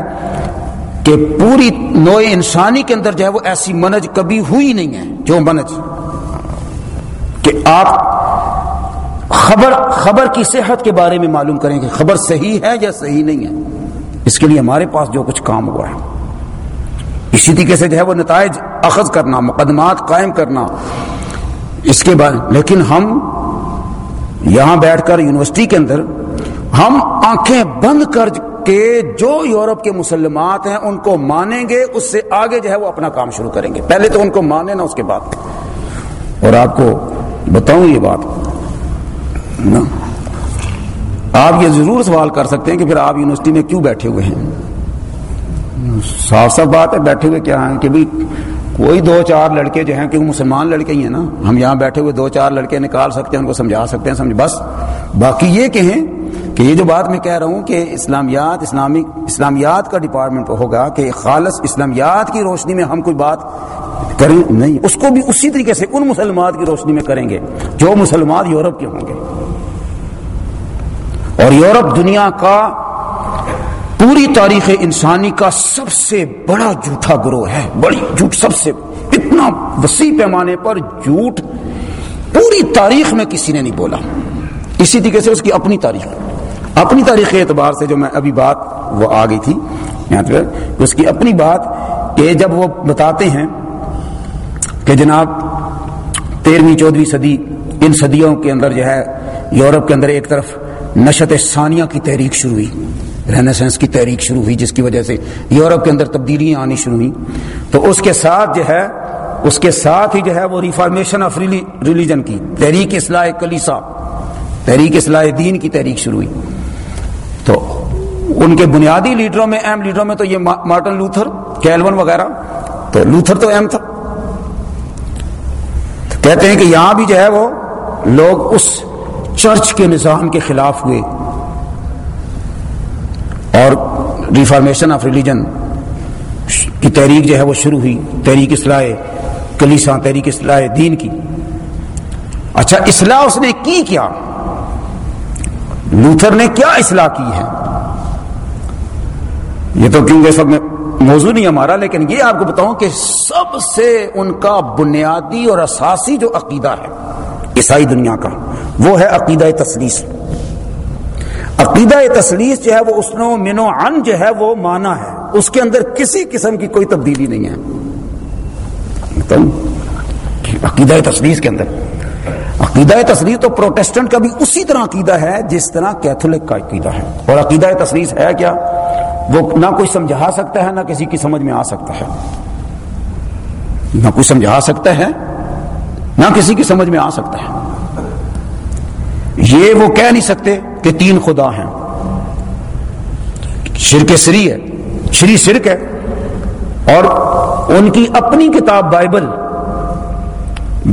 کہ پوری نو انسانی کے اندر جو ہے وہ ایسی منج کبھی ہوئی نہیں ہے، جو منج کہ آپ خبر خبر کی صحت کے بارے میں معلوم کریں کہ خبر صحیح ہے یا صحیح نہیں ہے۔ اس کے لیے ہمارے پاس جو کچھ کام ہوا ہے۔ اسی طریقے سے جو ہے وہ نتائج اخذ کرنا، مقدمات قائم کرنا۔ اس کے بعد، لیکن ہم یہاں بیٹھ کر یونیورسٹی کے اندر ہم آنکھیں بند کر کے جو یورپ کے مسلمات ہیں ان کو مانیں گے، اس سے آگے جو ہے وہ اپنا کام شروع کریں گے۔ پہلے تو ان کو مانے نا اس کے بعد۔ اور آپ کو بتاؤں یہ بات۔ نا. آپ یہ ضرور سوال کر سکتے ہیں کہ پھر آپ یونیورسٹی میں کیوں بیٹھے ہوئے ہیں؟ صاف صاف بات ہے، بیٹھے ہوئے کیا ہیں کہ بھی کوئی دو چار لڑکے جو ہیں، کہ وہ مسلمان لڑکے ہی ہیں نا۔ ہم یہاں بیٹھے ہوئے دو چار لڑکے نکال سکتے ہیں، ان کو سمجھا سکتے ہیں، سمجھ بس۔ باقی یہ کہیں کہ یہ جو بات میں کہہ رہا ہوں کہ اسلامیات، اسلامی اسلامیات کا ڈپارٹمنٹ ہوگا کہ خالص اسلامیات کی روشنی میں ہم کوئی بات کریں۔ نہیں، اس کو بھی اسی طریقے سے ان مسلمات کی روشنی میں کریں گے جو مسلمان یورپ کے ہوں گے۔ اور یورپ دنیا کا پوری تاریخ انسانی کا سب سے بڑا جھوٹا گروہ ہے۔ بڑی جھوٹ، سب سے اتنا وسیع پیمانے پر جھوٹ پوری تاریخ میں کسی نے نہیں بولا۔ اسی طریقے سے اس کی اپنی تاریخ۔ اپنی تاریخ کے اعتبار سے جو میں ابھی بات وہ آ گئی تھی، یہاں اس کی اپنی بات کہ جب وہ بتاتے ہیں کہ جناب تیرہویں، چودہویں صدی ان صدیوں کے اندر جو ہے، یورپ کے اندر ایک طرف نشت ثانیہ کی تحریک شروع ہوئی رینیسنس کی تحریک شروع ہوئی، جس کی وجہ سے یورپ کے اندر تبدیلیاں آنی شروع ہوئی تو اس کے ساتھ جو ہے، اس کے ساتھ ہی جو ہے، وہ ریفارمیشن آف ریلیجن کی، تحریک اصلاح کلیسا، تحریک اصلاح دین کی تحریک شروع ہوئی۔ تو ان کے بنیادی لیڈروں میں، اہم لیڈروں میں تو یہ مارٹن لوتھر، کیلون وغیرہ۔ تو لوتھر تو اہم تھا۔ کہتے ہیں کہ یہاں بھی جو ہے، وہ لوگ اس چرچ کے نظام کے خلاف ہوئے۔ اور ریفارمیشن آف ریلیجن کی تحریک جو ہے وہ شروع ہوئی۔ تحریک اصلاح کلیسا، تحریک اصلاح دین کی۔ اچھا اصلاح اس نے کی کیا؟ لوتھر نے کیا اصلاح کی ہے؟ یہ تو کیونکہ سب میں موضوع نہیں ہمارا، لیکن یہ آپ کو بتاؤں کہ سب سے ان کا بنیادی اور اساسی جو عقیدہ ہے، عیسائی دنیا کا۔ وہ ہے عقیدہ تسلیس۔ عقیدہ تسلیس جو ہے وہ اس منو ان جو ہے وہ مانا ہے۔ اس کے اندر کسی قسم کی کوئی تبدیلی نہیں ہے۔ عقیدہ تسلیس کے اندر۔ عقیدہ تصریح تو پروٹیسٹنٹ کا بھی اسی طرح عقیدہ ہے جس طرح کیتھولک کا عقیدہ ہے۔ اور عقیدہ تصریح ہے کیا؟ وہ نہ کوئی سمجھا سکتا ہے، نہ کسی کی سمجھ میں آ سکتا ہے۔ نہ کوئی سمجھا سکتا ہے، نہ کسی کی سمجھ میں آ سکتا ہے۔ یہ وہ کہہ نہیں سکتے کہ تین خدا ہیں۔ شرک سری ہے، شری شرک ہے۔ اور ان کی اپنی کتاب بائبل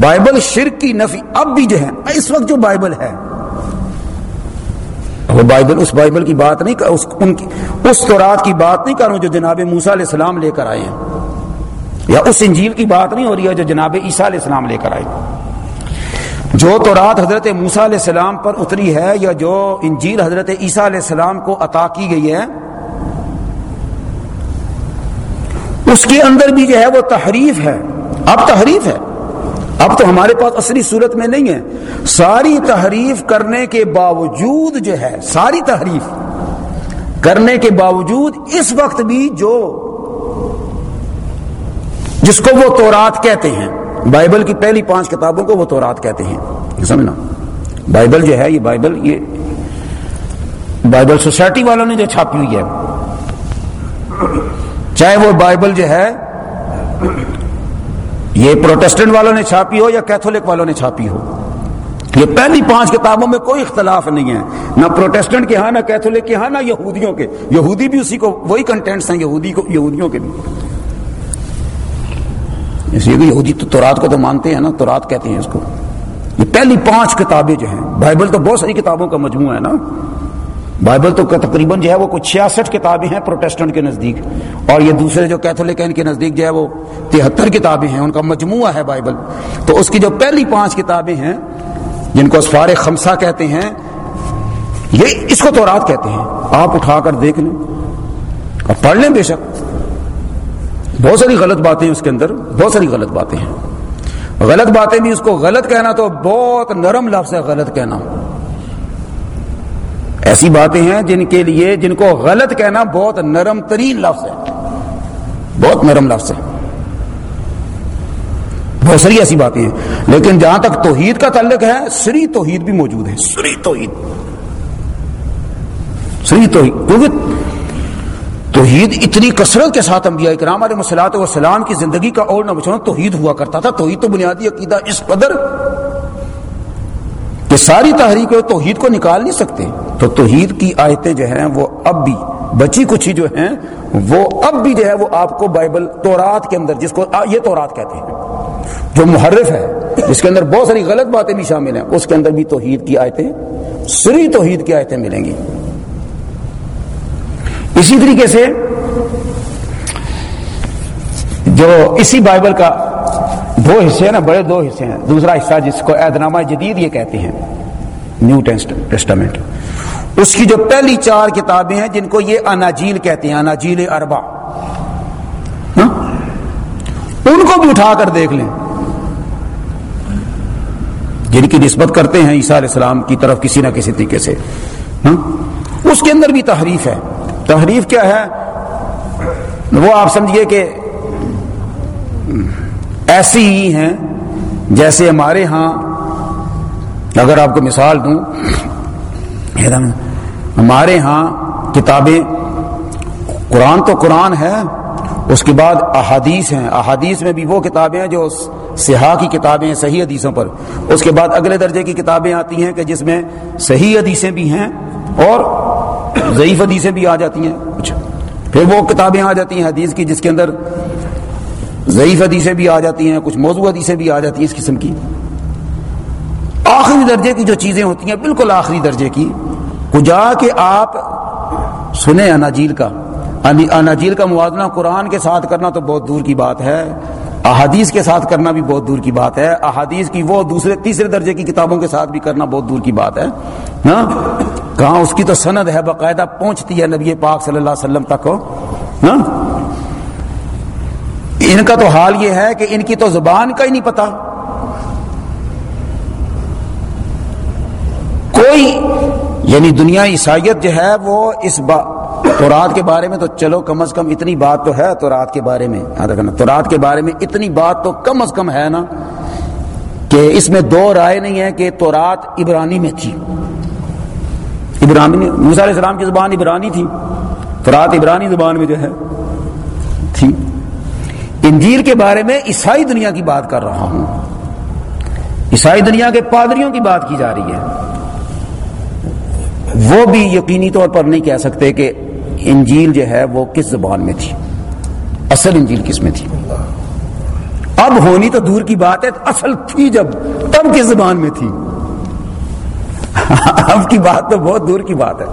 بائبل شرک کی نفی اب بھی جو ہے، اس وقت جو بائبل ہے۔ وہ بائبل، اس بائبل کی بات نہیں، اس ان کی، اس تورات کی بات نہیں کروں جو جناب موسا علیہ السلام لے کر آئے ہیں۔ یا اس انجیل کی بات نہیں ہو رہی ہے جو جناب عیسیٰ علیہ السلام لے کر آئے جو تو رات حضرت موسا علیہ السلام پر اتری ہے یا جو انجیل حضرت عیسیٰ علیہ السلام کو عطا کی گئی ہے، اس کے اندر بھی جو ہے وہ تحریف ہے۔ اب تحریف ہے۔ اب تو ہمارے پاس اصلی صورت میں نہیں ہے۔ ساری تحریف کرنے کے باوجود جو ہے، ساری تحریف کرنے کے باوجود اس وقت بھی جو، جس کو وہ تورات کہتے ہیں۔ بائبل کی پہلی پانچ کتابوں کو وہ تورات کہتے ہیں۔ سمجھنا؟ بائبل جو ہے، یہ بائبل یہ بائبل سوسائٹی والوں نے جو چھاپی ہوئی ہے۔ چاہے وہ بائبل جو ہے، یہ پروٹیسٹنٹ والوں نے چھاپی ہو یا کیتھولک والوں نے چھاپی ہو۔ یہ پہلی پانچ کتابوں میں کوئی اختلاف نہیں ہے۔ نہ پروٹیسٹنٹ کے ہاں نہ کیتھولک کے ہاں نہ یہودیوں کے۔ یہودی بھی اسی کو وہی کنٹینٹس ہیں، یہودی کو، یہودیوں کے بھی۔ اس لیے کہ یہودی تو تورات کو تو مانتے ہیں نا، تورات کہتے ہیں اس کو۔ یہ پہلی پانچ کتابیں جو ہیں، بائبل تو بہت ساری کتابوں کا مجموعہ ہے نا۔ بائبل تو تقریباً جو ہے وہ کچھ چھیاسٹھ کتابیں ہیں پروٹیسٹنٹ کے نزدیک۔ اور یہ دوسرے جو کیتھولک ہیں، ان کے نزدیک جو ہے وہ تہتر کتابیں ہیں، ان کا مجموعہ ہے بائبل۔ تو اس کی جو پہلی پانچ کتابیں ہیں، جن کو اسفار خمسہ کہتے ہیں، یہ اس کو تو رات کہتے ہیں۔ آپ اٹھا کر دیکھ لیں۔ اور پڑھ لیں بے شک۔ بہت ساری غلط باتیں اس کے اندر، بہت ساری غلط باتیں ہیں۔ غلط باتیں بھی اس کو غلط کہنا تو بہت نرم لفظ ہے، غلط کہنا۔ ایسی باتیں ہیں جن کے لیے، جن کو غلط کہنا بہت نرم ترین لفظ ہے۔ بہت نرم لفظ ہے۔ بہت ساری ایسی باتیں ہیں۔ لیکن جہاں تک توحید کا تعلق ہے، سری توحید بھی موجود ہے۔ سری توحید۔ سری توحید۔ کیونکہ توحید اتنی کثرت کے ساتھ انبیاء کرام علیہ مسلاط وسلام کی زندگی کا اور نہ بچانا توحید ہوا کرتا تھا۔ توحید تو بنیادی عقیدہ اس قدر کہ ساری تحریک توحید کو نکال نہیں سکتے۔ تو توحید کی آیتیں جو ہیں وہ اب بھی بچی کچھ جو ہیں، وہ اب بھی جو ہے وہ آپ کو بائبل تورات کے اندر، جس کو یہ تورات کہتے ہیں، جو محرف ہے، جس کے اندر بہت ساری غلط باتیں بھی شامل ہیں، اس کے اندر بھی توحید کی آیتیں، سری توحید کی آیتیں ملیں گی۔ اسی طریقے سے جو اسی بائبل کا دو حصے ہیں نا، بڑے دو حصے ہیں۔ دوسرا حصہ جس کو نامہ جدید یہ کہتے ہیں، نیو ٹیسٹامنٹ۔ اس کی جو پہلی چار کتابیں ہیں، جن کو یہ اناجیل کہتے ہیں، اناجیل اربا ہاں؟ ان کو بھی اٹھا کر دیکھ لیں۔ جن کی نسبت کرتے ہیں، عیسیٰ علیہ السلام کی طرف کسی نہ کسی طریقے سے۔ ہاں؟ اس کے اندر بھی تحریف ہے۔ تحریف کیا ہے؟ وہ آپ سمجھئے کہ ایسی ہی ہیں جیسے ہمارے ہاں۔ اگر آپ کو مثال دوں ہمارے ہاں کتابیں، قرآن تو قرآن ہے، اس کے بعد احادیث ہیں۔ احادیث میں بھی وہ کتابیں ہیں جو سیاح کی کتابیں صحیح حدیثوں پر۔ اس کے بعد اگلے درجے کی کتابیں آتی ہیں کہ جس میں صحیح حدیثیں بھی ہیں اور ضعیف حدیثیں بھی آ جاتی ہیں۔ کچھ۔ پھر وہ کتابیں آ جاتی ہیں حدیث کی جس کے اندر ضعیف حدیثیں بھی آ جاتی ہیں، کچھ موضوع حدیثیں بھی آ جاتی ہیں اس قسم کی۔ آخری درجے کی جو چیزیں ہوتی ہیں، بالکل آخری درجے کی۔ جا کے آپ سنیں اناجیل کا۔ اناجیل کا موازنہ قرآن کے ساتھ کرنا تو بہت دور کی بات ہے۔ احادیث کے ساتھ کرنا بھی بہت دور کی بات ہے۔ احادیث کی وہ دوسرے، تیسرے درجے کی کتابوں کے ساتھ بھی کرنا بہت دور کی بات ہے۔ نا کہاں اس کی تو سند ہے، باقاعدہ پہنچتی ہے نبی پاک صلی اللہ علیہ وسلم تک۔ نا ان کا تو حال یہ ہے کہ ان کی تو زبان کا ہی نہیں پتا کوئی یعنی دنیا عیسائیت جو ہے وہ اس تورات کے بارے میں تو چلو کم از کم اتنی بات تو ہے تورات کے بارے میں، یاد رکھنا تورات کے بارے میں اتنی بات تو کم از کم ہے نا کہ اس میں دو رائے نہیں ہے کہ تورات عبرانی میں تھی۔ عبرانی علیہ السلام کی زبان عبرانی تھی تورات عبرانی زبان میں جو ہے تھی۔ انجیر کے بارے میں عیسائی دنیا کی بات کر رہا ہوں۔ عیسائی دنیا کے پادریوں کی بات کی جا رہی ہے۔ وہ بھی یقینی طور پر نہیں کہہ سکتے کہ انجیل جو ہے وہ کس زبان میں تھی؟ اصل انجیل کس میں تھی؟ اب ہونی تو دور کی بات ہے، اصل تھی جب، تب کس زبان میں تھی؟ اب کی بات تو بہت دور کی بات ہے۔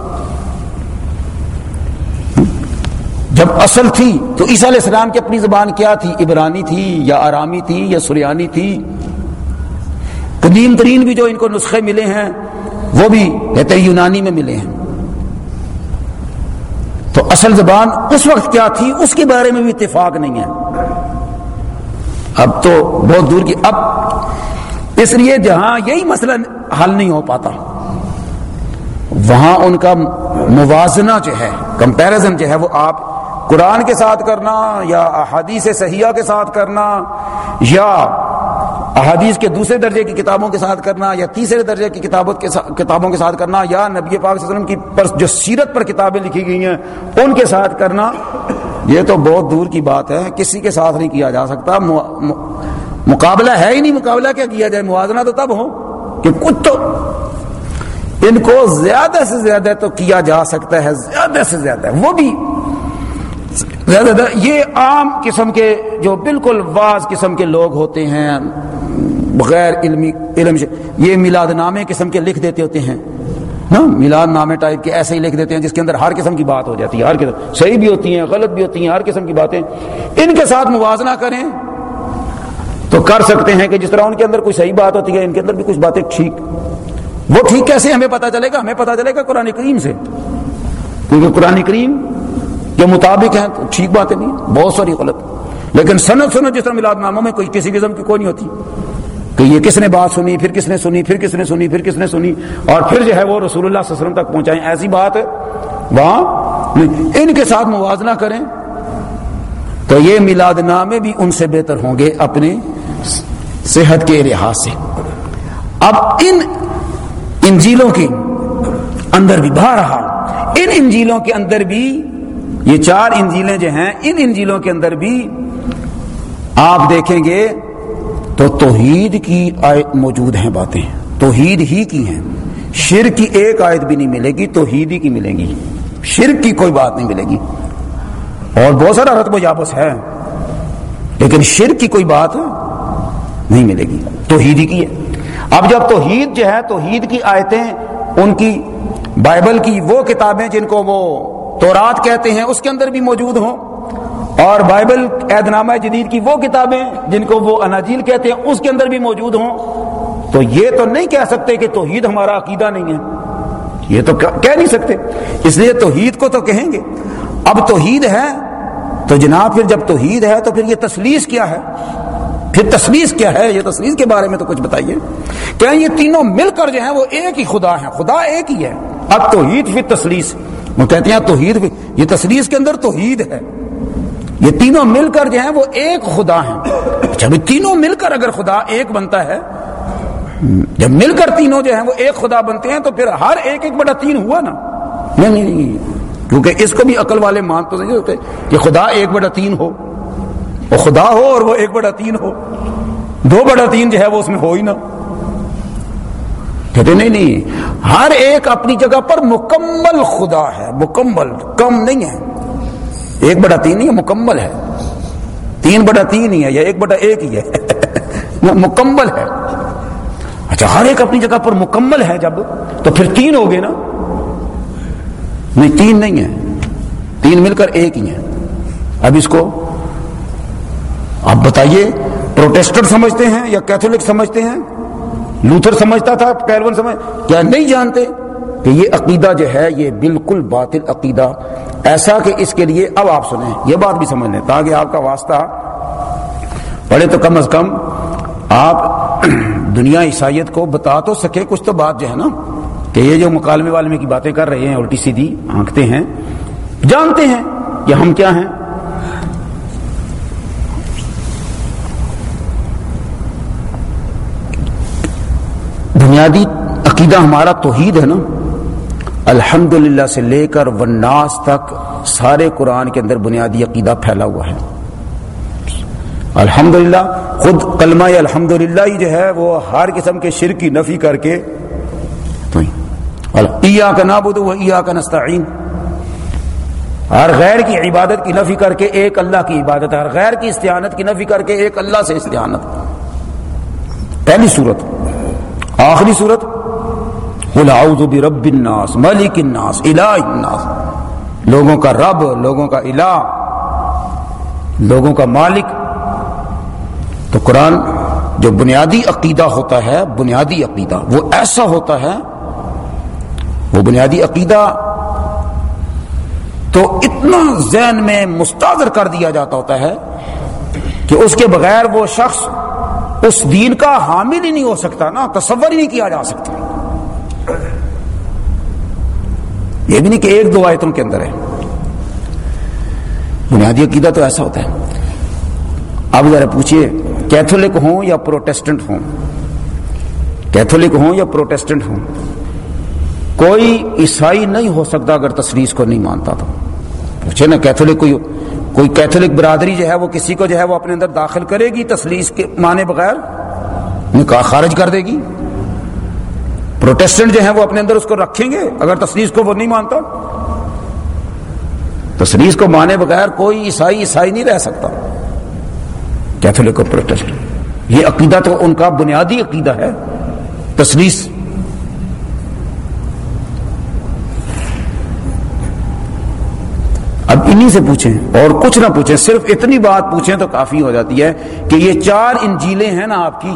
جب اصل تھی تو عیسیٰ علیہ السلام کی اپنی زبان کیا تھی؟ عبرانی تھی یا آرامی تھی یا سریانی تھی؟ قدیم ترین بھی جو ان کو نسخے ملے ہیں، وہ بھی یونانی میں ملے ہیں۔ تو اصل زبان اس وقت کیا تھی؟ اس کے بارے میں بھی اتفاق نہیں ہے۔ اب تو بہت دور کی اب اس لیے جہاں یہی مسئلہ حل نہیں ہو پاتا، وہاں ان کا موازنہ جو ہے کمپیرزن جو ہے، وہ آپ قرآن کے ساتھ کرنا یا احادیث صحیحہ کے ساتھ کرنا یا احادیث کے دوسرے درجے کی کتابوں کے ساتھ کرنا یا تیسرے درجے کی کتابوں کے ساتھ کرنا یا نبی پاک صلی اللہ علیہ وسلم کی پر جو سیرت پر کتابیں لکھی گئی ہیں، ان کے ساتھ کرنا، یہ تو بہت دور کی بات ہے، کسی کے ساتھ نہیں کیا جا سکتا مقابلہ ہے ہی نہیں، مقابلہ کیا کیا جائے؟ موازنہ تو تب ہو کہ کچھ تو ان کو زیادہ سے زیادہ تو کیا جا سکتا ہے، زیادہ سے زیادہ، وہ بھی زیادہ یہ عام قسم کے جو بالکل واز قسم کے لوگ ہوتے ہیں بغیر علمی علم یہ میلاد نامے قسم کے لکھ دیتے ہوتے ہیں۔ نا میلاد نامے ٹائپ کے ایسے ہی لکھ دیتے ہیں جس کے اندر ہر قسم کی بات ہو جاتی ہے، ہر قسم صحیح بھی ہوتی ہیں، غلط بھی ہوتی ہیں، ہر قسم کی باتیں۔ ان کے ساتھ موازنہ کریں۔ تو کر سکتے ہیں کہ جس طرح ان کے اندر کوئی صحیح بات ہوتی ہے، ان کے اندر بھی کچھ باتیں ٹھیک۔ وہ ٹھیک کیسے ہمیں پتا چلے گا؟ ہمیں پتا چلے گا قرآن کریم سے۔ کیونکہ قرآن کریم جو مطابق ہیں تو ٹھیک باتیں نہیں بہت ساری غلط۔ لیکن سنت سنت جس طرح میلاد ناموں میں کوئی کسی قسم کی کوئی نہیں ہوتی۔ کہ یہ کس نے بات سنی، پھر کس نے سنی، پھر کس نے سنی، پھر کس نے سنی، اور پھر جو ہے وہ رسول اللہ صلی اللہ علیہ وسلم تک پہنچائیں۔ ایسی بات وہاں ان کے ساتھ موازنہ کریں تو یہ میلاد نامے بھی ان سے بہتر ہوں گے اپنی صحت کے لحاظ سے۔ اب ان انجیلوں کے اندر بھی رہا ان انجیلوں کے اندر بھی، یہ چار انجیلیں جو ہیں، ان انجیلوں کے اندر بھی آپ دیکھیں گے تو توحید کی آیت موجود ہیں باتیں۔ توحید ہی کی ہیں۔ شر کی ایک آیت بھی نہیں ملے گی، توحید ہی کی ملے گی۔ شرک کی کوئی بات نہیں ملے گی۔ اور بہت سارا رتب و یابس ہے۔ لیکن شرک کی کوئی بات نہیں ملے گی۔ توحید ہی کی ہے۔ اب جب توحید جو ہے، توحید کی آیتیں، ان کی بائبل کی وہ کتابیں جن کو وہ تورات کہتے ہیں، اس کے اندر بھی موجود ہوں۔ اور بائبل عید نامہ جدید کی وہ کتابیں جن کو وہ اناجیل کہتے ہیں، اس کے اندر بھی موجود ہوں۔ تو یہ تو نہیں کہہ سکتے کہ توحید ہمارا عقیدہ نہیں ہے۔ یہ تو کہہ نہیں سکتے۔ اس لیے توحید کو تو کہیں گے۔ اب توحید ہے، تو جناب پھر جب توحید ہے تو پھر یہ تسلیس کیا ہے؟ پھر تصویر کیا ہے؟ یہ تصویر کے بارے میں تو کچھ بتائیے۔ کیا یہ تینوں مل کر جو ہیں وہ ایک ہی خدا ہے خدا ایک ہی ہے۔ اب توحید پھر تسلیس۔ وہ کہتے ہیں توحید یہ تصویر کے اندر توحید ہے۔ یہ تینوں مل کر جو ہیں وہ ایک خدا ہیں۔ اچھا، جب تینوں مل کر اگر خدا ایک بنتا ہے، جب مل کر تینوں جو ہیں وہ ایک خدا بنتے ہیں تو پھر ہر ایک ایک بڑا تین ہوا نا؟ نہیں نہیں نہیں کیونکہ اس کو بھی عقل والے مان تو نہیں ہوتے کہ خدا ایک بڑا تین ہو۔ وہ خدا ہو اور وہ ایک بڑا تین ہو۔ دو بڑا تین جو ہے وہ اس میں ہو ہی نا۔ کہتے نہیں نہیں۔ ہر ایک اپنی جگہ پر مکمل خدا ہے، مکمل، کم نہیں ہے۔ ایک بڑا تین ہی مکمل ہے۔ تین بڑا تین ہی ہے، یا ایک بڑا ایک ہی ہے۔ مکمل ہے۔ اچھا ہر ایک اپنی جگہ پر مکمل ہے جب، تو پھر تین ہو گئے نا۔ نہیں، تین نہیں ہے۔ تین مل کر ایک ہی ہے۔ اب اس کو آپ بتائیے، پروٹیسٹر سمجھتے ہیں یا کیتھولک سمجھتے ہیں؟ لوتھر سمجھتا تھا کیلون سمجھ، کیا نہیں جانتے؟ کہ یہ عقیدہ جو ہے یہ بالکل باطل عقیدہ، ایسا کہ اس کے لیے اب آپ سنیں، یہ بات بھی سمجھ لیں تاکہ آپ کا واسطہ پڑھے تو کم از کم آپ دنیا عیسائیت کو بتا تو سکے کچھ تو بات جو ہے نا کہ یہ جو مکالمے والے کی باتیں کر رہے ہیں، الٹی سیدھی آنکھتے ہیں، جانتے ہیں کہ ہم کیا ہیں۔ بنیادی عقیدہ ہمارا توحید ہے نا۔ الحمد سے لے کر وناس تک سارے قرآن کے اندر بنیادی عقیدہ پھیلا ہوا ہے۔ الحمد خود کلمہ الحمد للہ جو ہے وہ ہر قسم کے شر کی نفی کر کے کا نابود کا نستعین۔ ہر غیر کی عبادت کی نفی کر کے ایک اللہ کی عبادت ہر غیر کی استعانت کی نفی کر کے ایک اللہ سے استعانت۔ پہلی صورت، آخری صورت قل اعوذ برب الناس، ملک الناس، الہ الناس۔ لوگوں کا رب، لوگوں کا الہ، لوگوں کا مالک۔ تو قرآن جو بنیادی عقیدہ ہوتا ہے، بنیادی عقیدہ، وہ ایسا ہوتا ہے، وہ بنیادی عقیدہ تو اتنا ذہن میں مستاذر کر دیا جاتا ہوتا ہے کہ اس کے بغیر وہ شخص اس دین کا حامل ہی نہیں ہو سکتا نا تصور ہی نہیں کیا جا سکتا۔ یہ بھی نہیں کہ ایک دو آیتوں کے اندر ہے۔ بنیادی عقیدہ تو ایسا ہوتا ہے۔ اب ذرا پوچھئے، کیتھولک ہوں یا پروٹیسٹنٹ ہوں؟ کیتھولک ہوں یا پروٹیسٹنٹ ہوں؟ کوئی عیسائی نہیں ہو سکتا اگر تصویر کو نہیں مانتا تو۔ پوچھے نا، کیتھولک کوئی کوئی کیتھولک برادری جو ہے وہ کسی کو جو ہے وہ اپنے اندر داخل کرے گی تصویر کے مانے بغیر؟ نکاح خارج کر دے گی۔ پروٹیسٹنٹ جو ہیں وہ اپنے اندر اس کو رکھیں گے؟ اگر تصویر کو وہ نہیں مانتا تصویر کو مانے بغیر کوئی عیسائی عیسائی نہیں رہ سکتا۔ کیتھولک اور پروٹیسٹنٹ یہ عقیدہ تو ان کا بنیادی عقیدہ ہے۔ تصویر اب انہی سے پوچھیں، اور کچھ نہ پوچھیں، صرف اتنی بات پوچھیں تو کافی ہو جاتی ہے کہ یہ چار انجیلیں ہیں نا آپ کی۔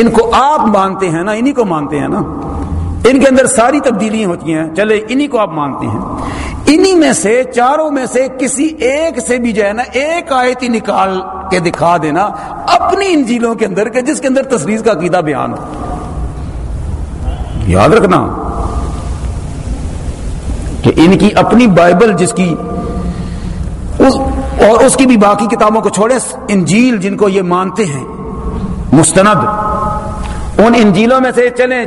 ان کو آپ مانتے ہیں نا، انہی کو مانتے ہیں نا۔ ان کے اندر ساری تبدیلیاں ہوتی ہیں۔ چلے، انہی کو آپ مانتے ہیں۔ انہی میں سے، چاروں میں سے کسی ایک سے بھی جو ہے نا، ایک آیتی نکال کے دکھا دینا اپنی انجیلوں کے اندر کہ جس کے اندر تصویر کا عقیدہ بیان ہو۔ یاد رکھنا کہ ان کی اپنی بائبل جس کی، اس، اور اس کی بھی باقی کتابوں کو چھوڑے، انجیل جن کو یہ مانتے ہیں، مستند، ان انجیلوں میں سے چلیں۔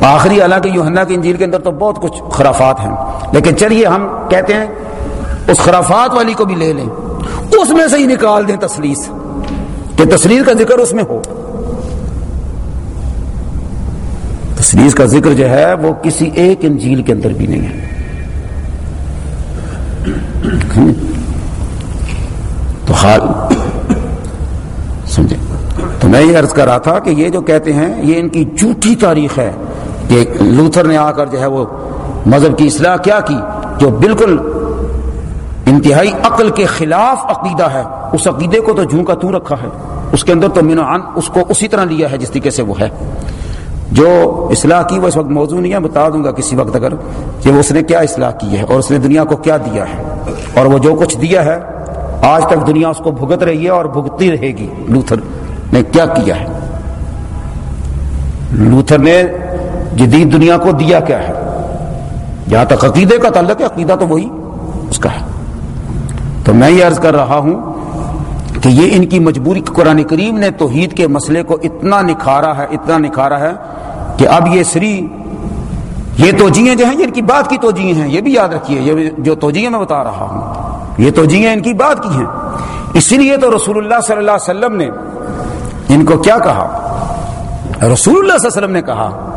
آخری اللہ یوحنا کی انجیل کے اندر تو بہت کچھ خرافات ہیں، لیکن چلیے ہم کہتے ہیں اس خرافات والی کو بھی لے لیں۔ اس میں سے ہی نکال دیں تصلیس کہ تصویر کا ذکر اس میں ہو۔ تصویر کا ذکر جو ہے وہ کسی ایک انجیل کے اندر بھی نہیں ہے۔ تو حال سمجھے۔ تو میں یہ عرض کر رہا تھا کہ یہ جو کہتے ہیں، یہ ان کی جھوٹی تاریخ ہے۔ کہ لوتھر نے آ کر جو ہے وہ مذہب کی اصلاح کیا کی جو بالکل انتہائی عقل کے خلاف عقیدہ ہے، اس عقیدے کو تو جھون کا تو رکھا ہے۔ اس کے اندر تو مینوان اس کو اسی طرح لیا ہے جس طریقے سے وہ ہے۔ جو اصلاح کی وہ اس وقت موضوع نہیں ہے، بتا دوں گا کسی وقت اگر کہ اس نے کیا اصلاح کی ہے اور اس نے دنیا کو کیا دیا ہے۔ اور وہ جو کچھ دیا ہے، آج تک دنیا اس کو بھگت رہی ہے اور بھگتی رہے گی۔ لوتھر نے کیا کیا ہے؟ لوتھر نے جدید دنیا کو دیا کیا ہے؟ جہاں تک عقیدے کا تعلق ہے، عقیدہ تو وہی اس کا ہے۔ تو میں یہ عرض کر رہا ہوں کہ یہ ان کی مجبوری قرآن کریم نے توحید کے مسئلے کو اتنا نکھارا ہے، اتنا نکھارا ہے کہ اب یہ سری، یہ توجیے جو ہیں، یہ ان کی بات کی توجیے ہیں۔ یہ بھی یاد رکھیے، یہ جو توجیے میں بتا رہا ہوں، یہ توجیے ان کی بات کی ہیں۔ اسی لیے تو رسول اللہ صلی اللہ علیہ وسلم نے ان کو کیا کہا؟ رسول اللہ صلی اللہ علیہ وسلم نے کہا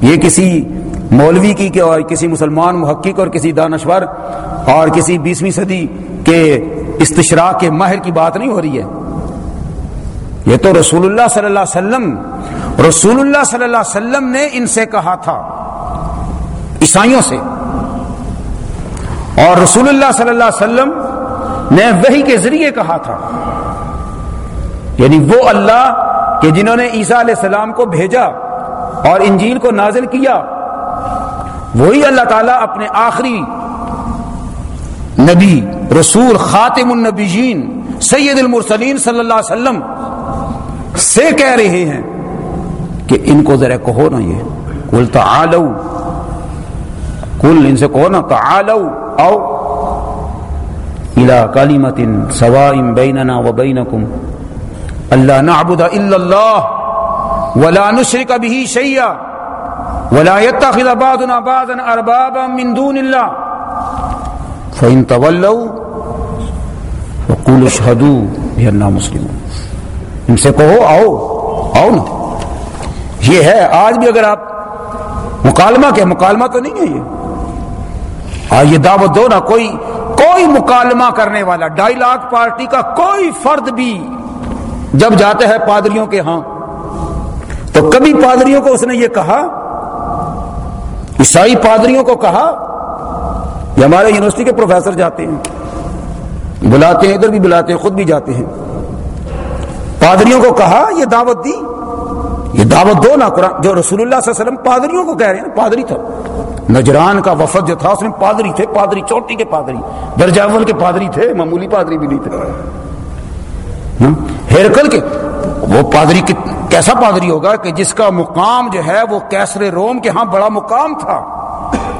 یہ کسی مولوی کی کہ اور کسی مسلمان محقق اور کسی دانشور اور کسی بیسویں صدی کے استشراق کے ماہر کی بات نہیں ہو رہی ہے۔ یہ تو رسول اللہ صلی اللہ علیہ وسلم، رسول اللہ صلی اللہ علیہ وسلم نے ان سے کہا تھا، عیسائیوں سے۔ اور رسول اللہ صلی اللہ علیہ وسلم نے وہی کے ذریعے کہا تھا۔ یعنی وہ اللہ کہ جنہوں نے عیسیٰ علیہ السلام کو بھیجا اور انجیل کو نازل کیا۔ وہی اللہ تعالیٰ اپنے آخری نبی، رسول، خاتم النبیین، سید المرسلین صلی اللہ علیہ وسلم سے کہہ رہے ہیں کہ ان کو ذرا کہو نا یہ۔ کل تعالو۔ کل ان سے کہو نا تعالو او الى کلمت سوائم بیننا و بینکم۔ اللہ نعبد الا اللہ۔ ولا نشرک به شیئا ولا يتخذ بعضنا بعضا اربابا من دون الله. فان تولوا فقولوا اشهدوا باننا مسلمون. ان سے کہو آؤ آؤ نا۔ یہ ہے، آج بھی اگر آپ مکالمہ کیا مکالمہ تو نہیں ہے یہ۔ آ، یہ دعوت دو نا، کوئی کوئی مکالمہ کرنے والا ڈائی لاکھ پارٹی کا کوئی فرد بھی جب جاتے ہیں پادریوں کے ہاں تو کبھی پادریوں کو اس نے یہ کہا، عیسائی پادریوں کو کہا یہ ہمارے یونیورسٹی کے پروفیسر جاتے ہیں، بلاتے ہیں، ادھر بھی بلاتے ہیں، خود بھی جاتے ہیں۔ پادریوں کو کہا، یہ دعوت دی۔ یہ دعوت دو نا، قرآن، جو رسول اللہ صلی اللہ علیہ وسلم پادریوں کو کہہ رہے ہیں پادری تھا۔ نجران کا وفد جو تھا، اس میں پادری تھے، پادری چوٹی کے پادری۔ درجاول کے پادری تھے، معمولی پادری بھی نہیں تھے۔ ہیرکل کے، وہ پادری کیسا پادری ہوگا کہ جس کا مقام جو ہے وہ کیسر روم کے ہاں بڑا مقام تھا؟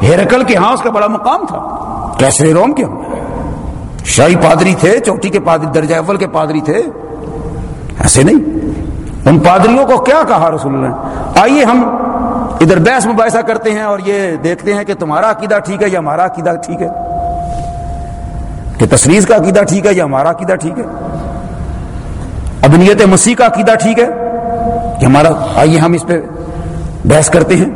ہیرکل کے ہاں اس کا بڑا مقام تھا۔ کیسر روم کے ہاں۔ شاہی پادری تھے، چوٹی کے پادری، درجہ اول کے پادری تھے۔ ایسے نہیں۔ ان پادریوں کو کیا کہا رسول اللہ آئیے ہم ادھر بحث مباحثہ کرتے ہیں اور یہ دیکھتے ہیں کہ تمہارا عقیدہ ٹھیک ہے یا ہمارا عقیدہ ٹھیک ہے؟ کہ تصویر کا عقیدہ ٹھیک ہے یا ہمارا عقیدہ ٹھیک ہے؟ ابنیت مسیح کا عقیدہ ٹھیک ہے؟ کہ ہمارا آئیے ہم اس پہ بحث کرتے ہیں،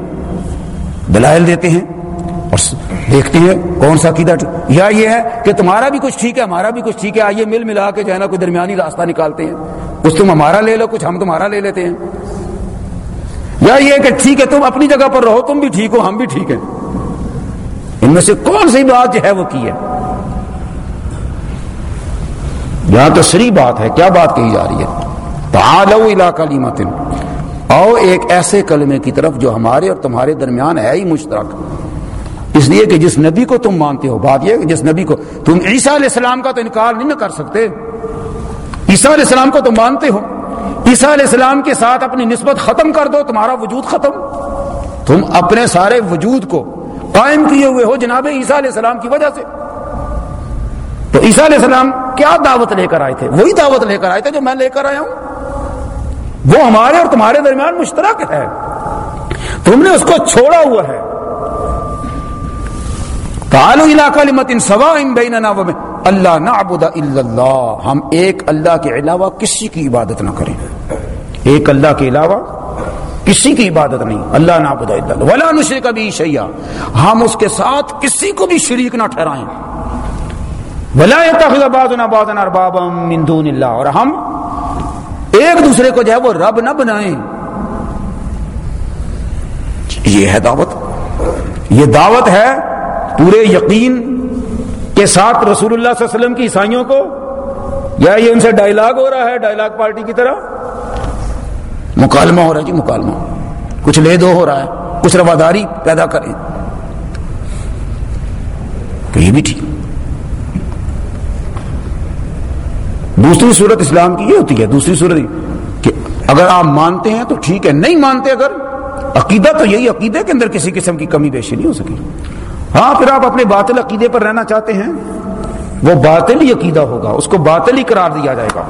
دلائل دیتے ہیں اور دیکھتے ہیں کون سا عقیدہ یا یہ ہے کہ تمہارا بھی کچھ ٹھیک ہے، ہمارا بھی کچھ ٹھیک ہے، آئیے مل ملا کے جو ہے نا کوئی درمیانی راستہ نکالتے ہیں۔ کچھ تم ہمارا لے لو، کچھ ہم تمہارا لے لیتے ہیں۔ یا یہ کہ ٹھیک ہے، تم اپنی جگہ پر رہو، تم بھی ٹھیک ہو، ہم بھی ٹھیک ہیں۔ ان میں سے کون سی بات جو ہے وہ کی ہے؟ یہاں تو سری بات ہے، کیا بات کہی جا رہی ہے؟ تعالو علاقہ لیمتن او ایک ایسے کلمے کی طرف جو ہمارے اور تمہارے درمیان ہے ہی مشترک اس لیے کہ جس نبی کو تم مانتے ہو، بات یہ کہ جس نبی کو تم عیسیٰ علیہ السلام کا تو انکار نہیں نہ کر سکتے۔ عیسیٰ علیہ السلام کو تم مانتے ہو۔ عیسیٰ علیہ السلام کے ساتھ اپنی نسبت ختم کر دو، تمہارا وجود ختم۔ تم اپنے سارے وجود کو قائم کیے ہوئے ہو جناب عیسیٰ علیہ السلام کی وجہ سے۔ تو عیسیٰ علیہ السلام کیا دعوت لے کر آئے تھے؟ وہی دعوت لے کر آئے تھے جو میں لے کر آیا ہوں۔ وہ ہمارے اور تمہارے درمیان مشترک ہے۔ تم نے اس کو چھوڑا ہوا ہے۔ اللہ نعبد الا اللہ۔ ہم ایک اللہ کے علاوہ کسی کی عبادت نہ کریں۔ ایک اللہ کے علاوہ کسی کی عبادت نہیں۔ اللہ نعبد الا اللہ۔ ولا نشرک بھی شیئا۔ ہم اس کے ساتھ کسی کو بھی شریک نہ ٹھہرائیں۔ ولا يتخذ بعضنا بعضا اربابا من دون اللہ۔ اور ہم ایک دوسرے کو جو ہے وہ رب نہ بنائیں۔ یہ ہے دعوت۔ یہ دعوت ہے پورے یقین کے ساتھ رسول اللہ صلی اللہ علیہ وسلم کی عیسائیوں کو۔ یا یہ ان سے ڈائلاگ ہو رہا ہے، ڈائلاگ پارٹی کی طرح؟ مکالمہ ہو رہا ہے جی مکالمہ۔ کچھ لے دو ہو رہا ہے، کچھ رواداری پیدا کریں۔ تو یہ بھی ٹھیک۔ دوسری صورت اسلام کی یہ ہوتی ہے، دوسری صورت کہ اگر آپ مانتے ہیں تو ٹھیک ہے، نہیں مانتے اگر، عقیدہ تو یہی عقیدے کے اندر کسی قسم کی کمی بیشی نہیں ہو سکی۔ ہاں پھر آپ اپنے باطل عقیدے پر رہنا چاہتے ہیں، وہ باطل ہی عقیدہ ہوگا، اس کو باطل ہی قرار دیا جائے گا۔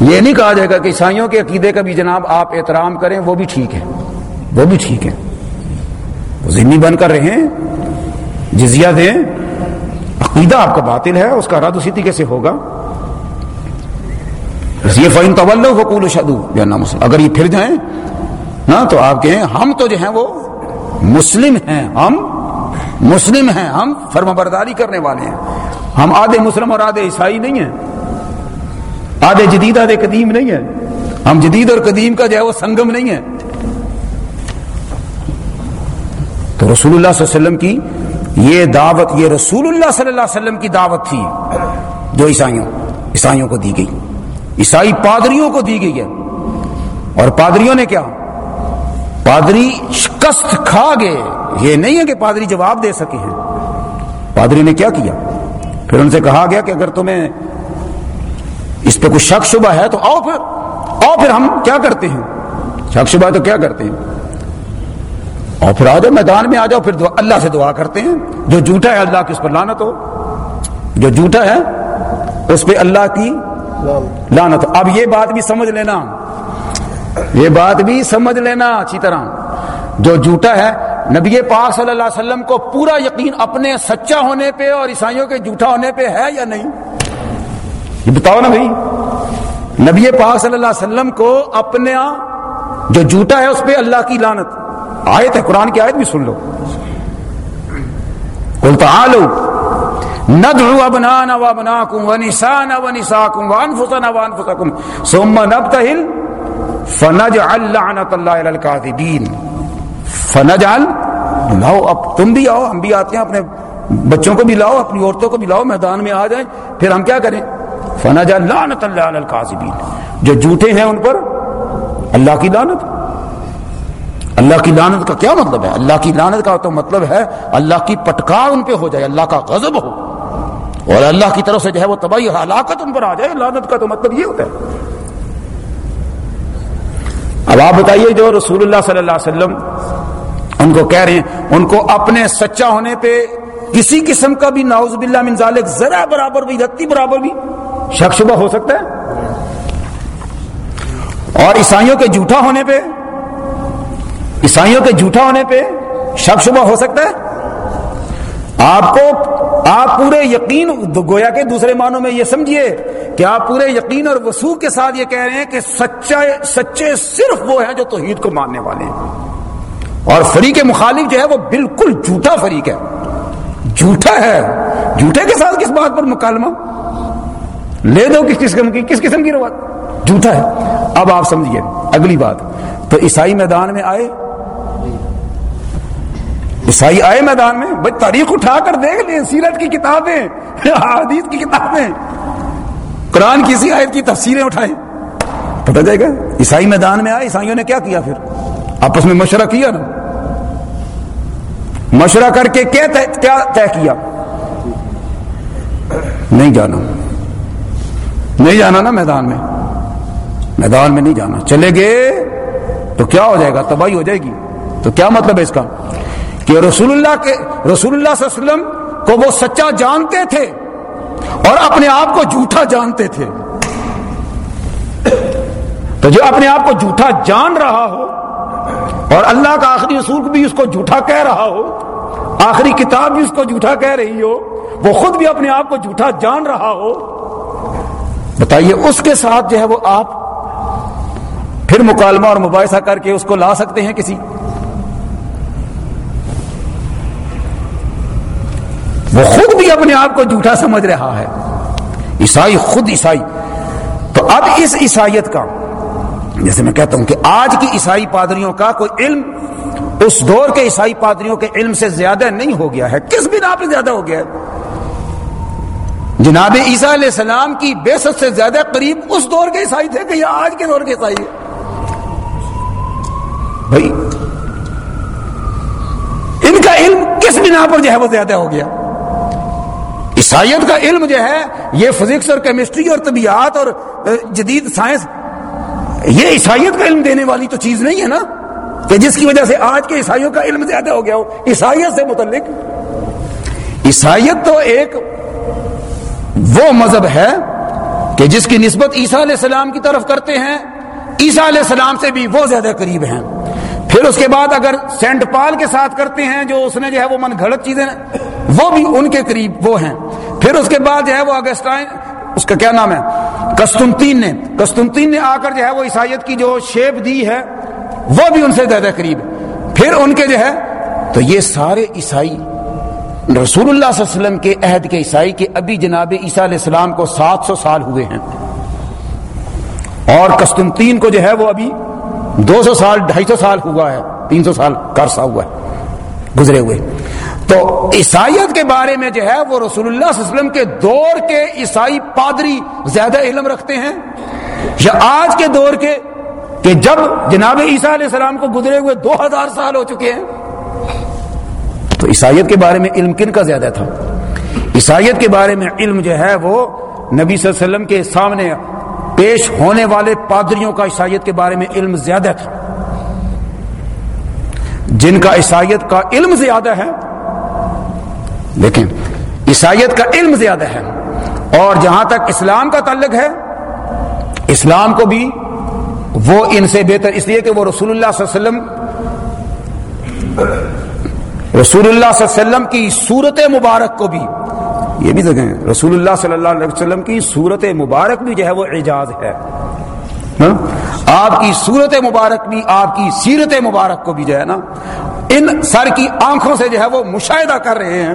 یہ نہیں کہا جائے گا کہ عیسائیوں کے عقیدے کا بھی جناب آپ احترام کریں، وہ بھی ٹھیک ہے۔ وہ بھی ٹھیک ہے۔ وہ ذہنی بن کر رہے جزیہ دیں۔ عقیدہ آپ کا باطل ہے، اس کا رد اسی طریقے سے ہوگا۔ یہ فائن طول حقول شدو یا اگر یہ پھر جائیں، نا، تو آپ کہیں، ہم تو جو ہیں وہ مسلم ہیں، ہم مسلم ہیں، ہم فرم برداری کرنے والے ہیں۔ ہم آدھے مسلم اور آدھے عیسائی نہیں ہیں۔ آدھے جدید، آدھے قدیم نہیں ہیں۔ ہم جدید اور قدیم کا جو ہے وہ سنگم نہیں ہے تو رسول اللہ صلی اللہ علیہ وسلم کی یہ دعوت، یہ رسول اللہ صلی اللہ علیہ وسلم کی دعوت تھی، جو عیسائیوں عیسائیوں کو دی گئی۔ عیسائی پادریوں کو دی گئی ہے۔ اور پادریوں نے کیا؟ پادری شکست کھا گئے۔ یہ نہیں ہے کہ پادری جواب دے سکے ہیں۔ پادری نے کیا کیا؟ پھر ان سے کہا گیا کہ اگر تمہیں اس پہ کچھ شک شبہ ہے تو آؤ پھر۔ آؤ پھر ہم کیا کرتے ہیں؟ شک شبہ تو کیا کرتے ہیں؟ اور پھر آ جاؤ، میدان میں آ جاؤ، پھر اللہ سے دعا کرتے ہیں۔ جو جھوٹا ہے اللہ کی اس پر لانت ہو۔ جو جھوٹا ہے اس پہ اللہ کی لانت اب یہ بات بھی سمجھ لینا۔ یہ بات بھی سمجھ لینا اچھی طرح۔ جو جھوٹا ہے، نبی پاک صلی اللہ علیہ وسلم کو پورا یقین اپنے سچا ہونے پہ اور عیسائیوں کے جھوٹا ہونے پہ ہے یا نہیں؟ یہ بتاؤ نا بھائی۔ نبی پاک صلی اللہ علیہ وسلم کو اپنے ہاں جو جھوٹا ہے اس پہ اللہ کی لانت آیت ہے، قرآن کی آیت بھی سن لو۔ تعالوا ندعو ابنانا وابناكم ونسانا ونساكم وانفسنا وانفسكم ثم نبتهل فنجعل لعنت اللہ علی الكاذبین فنجعل لاؤ اب تم بھی آؤ، ہم بھی آتے ہیں اپنے بچوں کو بھی لاؤ، اپنی عورتوں کو بھی لاؤ، میدان میں آ جائیں، پھر ہم کیا کریں؟ فنجعل لعنت اللہ علی الكاذبین جو جھوٹے ہیں ان پر اللہ کی لعنت۔ اللہ کی لانت کا کیا مطلب ہے؟ اللہ کی لانت کا تو مطلب ہے اللہ کی پٹکار ان پہ ہو جائے، اللہ کا غضب ہو۔ اور اللہ کی طرف سے جو ہے وہ تباہی ہلاکت ان پر آ جائے لانت کا تو مطلب یہ ہوتا ہے۔ اب آپ بتائیے جو رسول اللہ صلی اللہ علیہ وسلم ان کو کہہ رہے ہیں، ان کو اپنے سچا ہونے پہ کسی قسم کا بھی ناؤز باللہ من ذالک ذرا برابر بھی، رتی برابر بھی شک شبہ ہو سکتا ہے۔ اور عیسائیوں کے جھوٹا ہونے پہ، عیسائیوں کے جھوٹا ہونے پہ شک شبہ ہو سکتا ہے۔ آپ کو آپ پورے یقین، گویا کے دوسرے معنوں میں یہ سمجھیے کہ آپ پورے یقین اور وسوع کے ساتھ یہ کہہ رہے ہیں کہ سچا سچے صرف وہ ہیں جو توحید کو ماننے والے ہیں۔ اور فریق مخالف جو ہے وہ بالکل جھوٹا فریق ہے۔ جھوٹا ہے۔ جھوٹے کے ساتھ کس بات پر مکالمہ؟ لے دو کس قسم کی، کس قسم کی روایت جھوٹا ہے۔ اب آپ سمجھیے، اگلی بات۔ تو عیسائی میدان میں آئے۔ عیسائی آئے میدان میں بھائی تاریخ اٹھا کر دیکھ لیں، سیرت کی کتابیں حدیث کی کتابیں۔ قرآن کسی آیت کی تفسیریں اٹھائیں۔ پتہ جائے گا، عیسائی میدان میں آئے، عیسائیوں نے کیا کیا پھر؟ آپس میں مشورہ کیا نا۔ مشورہ کر کے کیا طے کیا؟ نہیں جانا۔ نہیں جانا نا میدان میں۔ میدان میں نہیں جانا۔ چلے گئے تو کیا ہو جائے گا؟ تباہی ہو جائے گی۔ تو کیا مطلب ہے اس کا؟ کہ رسول اللہ کے رسول اللہ صلی اللہ علیہ وسلم کو وہ سچا جانتے تھے اور اپنے آپ کو جھوٹا جانتے تھے۔ تو جو اپنے آپ کو جھوٹا جان رہا ہو اور اللہ کا آخری رسول بھی اس کو جھوٹا کہہ رہا ہو، آخری کتاب بھی اس کو جھوٹا کہہ رہی ہو، وہ خود بھی اپنے آپ کو جھوٹا جان رہا ہو، بتائیے اس کے ساتھ جو ہے وہ آپ پھر مکالمہ اور مباحثہ کر کے اس کو لا سکتے ہیں کسی وہ خود بھی اپنے آپ کو جھوٹا سمجھ رہا ہے۔ عیسائی خود عیسائی۔ تو اب اس عیسائیت کا، جیسے میں کہتا ہوں کہ آج کی عیسائی پادریوں کا کوئی علم، اس دور کے عیسائی پادریوں کے علم سے زیادہ نہیں ہو گیا ہے۔ کس بنا پہ زیادہ ہو گیا ہے؟ جناب عیسیٰ علیہ السلام کی بے سے زیادہ قریب اس دور کے عیسائی تھے کہ یہ آج کے دور کے عیسائی بھائی، ان کا علم کس بنا پر جو ہے وہ زیادہ ہو گیا؟ عیسائیت کا علم جو ہے، یہ فزکس اور کیمسٹری اور طبیعت اور جدید سائنس، یہ عیسائیت کا علم دینے والی تو چیز نہیں ہے نا؟ کہ جس کی وجہ سے آج کے عیسائیوں کا علم زیادہ ہو گیا ہو، عیسائیت سے متعلق۔ عیسائیت تو ایک وہ مذہب ہے کہ جس کی نسبت عیسیٰ علیہ السلام کی طرف کرتے ہیں، عیسیٰ علیہ السلام سے بھی وہ زیادہ قریب ہیں۔ پھر اس کے بعد اگر سینٹ پال کے ساتھ کرتے ہیں جو اس نے جو ہے وہ من گھڑت چیزیں وہ بھی ان کے قریب وہ ہیں۔ پھر اس کے بعد جو ہے وہ اگسٹائن اس کا کیا نام ہے؟ کستنتین نے کستنتین نے آ کر جو ہے وہ عیسائیت کی جو شیپ دی ہے، وہ بھی ان سے زیادہ قریب۔ پھر ان کے جو ہے، تو یہ سارے عیسائی، رسول اللہ صلی اللہ علیہ وسلم کے عہد کے عیسائی کے ابھی جناب عیسیٰ علیہ السلام کو سات سو سال ہوئے ہیں۔ اور قسطنطین کو جو ہے وہ ابھی دو سو سال، ڈھائی سو سال ہوا ہے، تین سو سال کرسا ہوا ہے، گزرے ہوئے۔ تو عیسائیت کے بارے میں جو ہے، وہ رسول اللہ صلی اللہ علیہ وسلم کے دور کے عیسائی پادری زیادہ علم رکھتے ہیں، یا آج کے دور کے، کہ جب جناب عیسیٰ علیہ السلام کو گزرے ہوئے دو ہزار سال ہو چکے ہیں، تو عیسائیت کے بارے میں علم کن کا زیادہ تھا؟ عیسائیت کے بارے میں علم جو ہے، وہ نبی صلی اللہ علیہ وسلم کے سامنے پیش ہونے والے پادریوں کا عیسائیت کے بارے میں علم زیادہ تھا جن کا عیسائیت کا علم زیادہ ہے، لیکن عیسائیت کا علم زیادہ ہے۔ اور جہاں تک اسلام کا تعلق ہے، اسلام کو بھی وہ ان سے بہتر، اس لیے کہ وہ رسول اللہ صلی اللہ علیہ وسلم، رسول اللہ صلی اللہ علیہ وسلم کی صورت مبارک کو بھی یہ بھی دیکھیں رسول اللہ صلی اللہ علیہ وسلم کی صورت مبارک بھی جو ہے وہ اعجاز ہے۔ ہاں؟ آپ کی صورت مبارک بھی، آپ کی سیرت مبارک کو بھی جو ہے نا، ان سر کی آنکھوں سے جو ہے وہ مشاہدہ کر رہے ہیں۔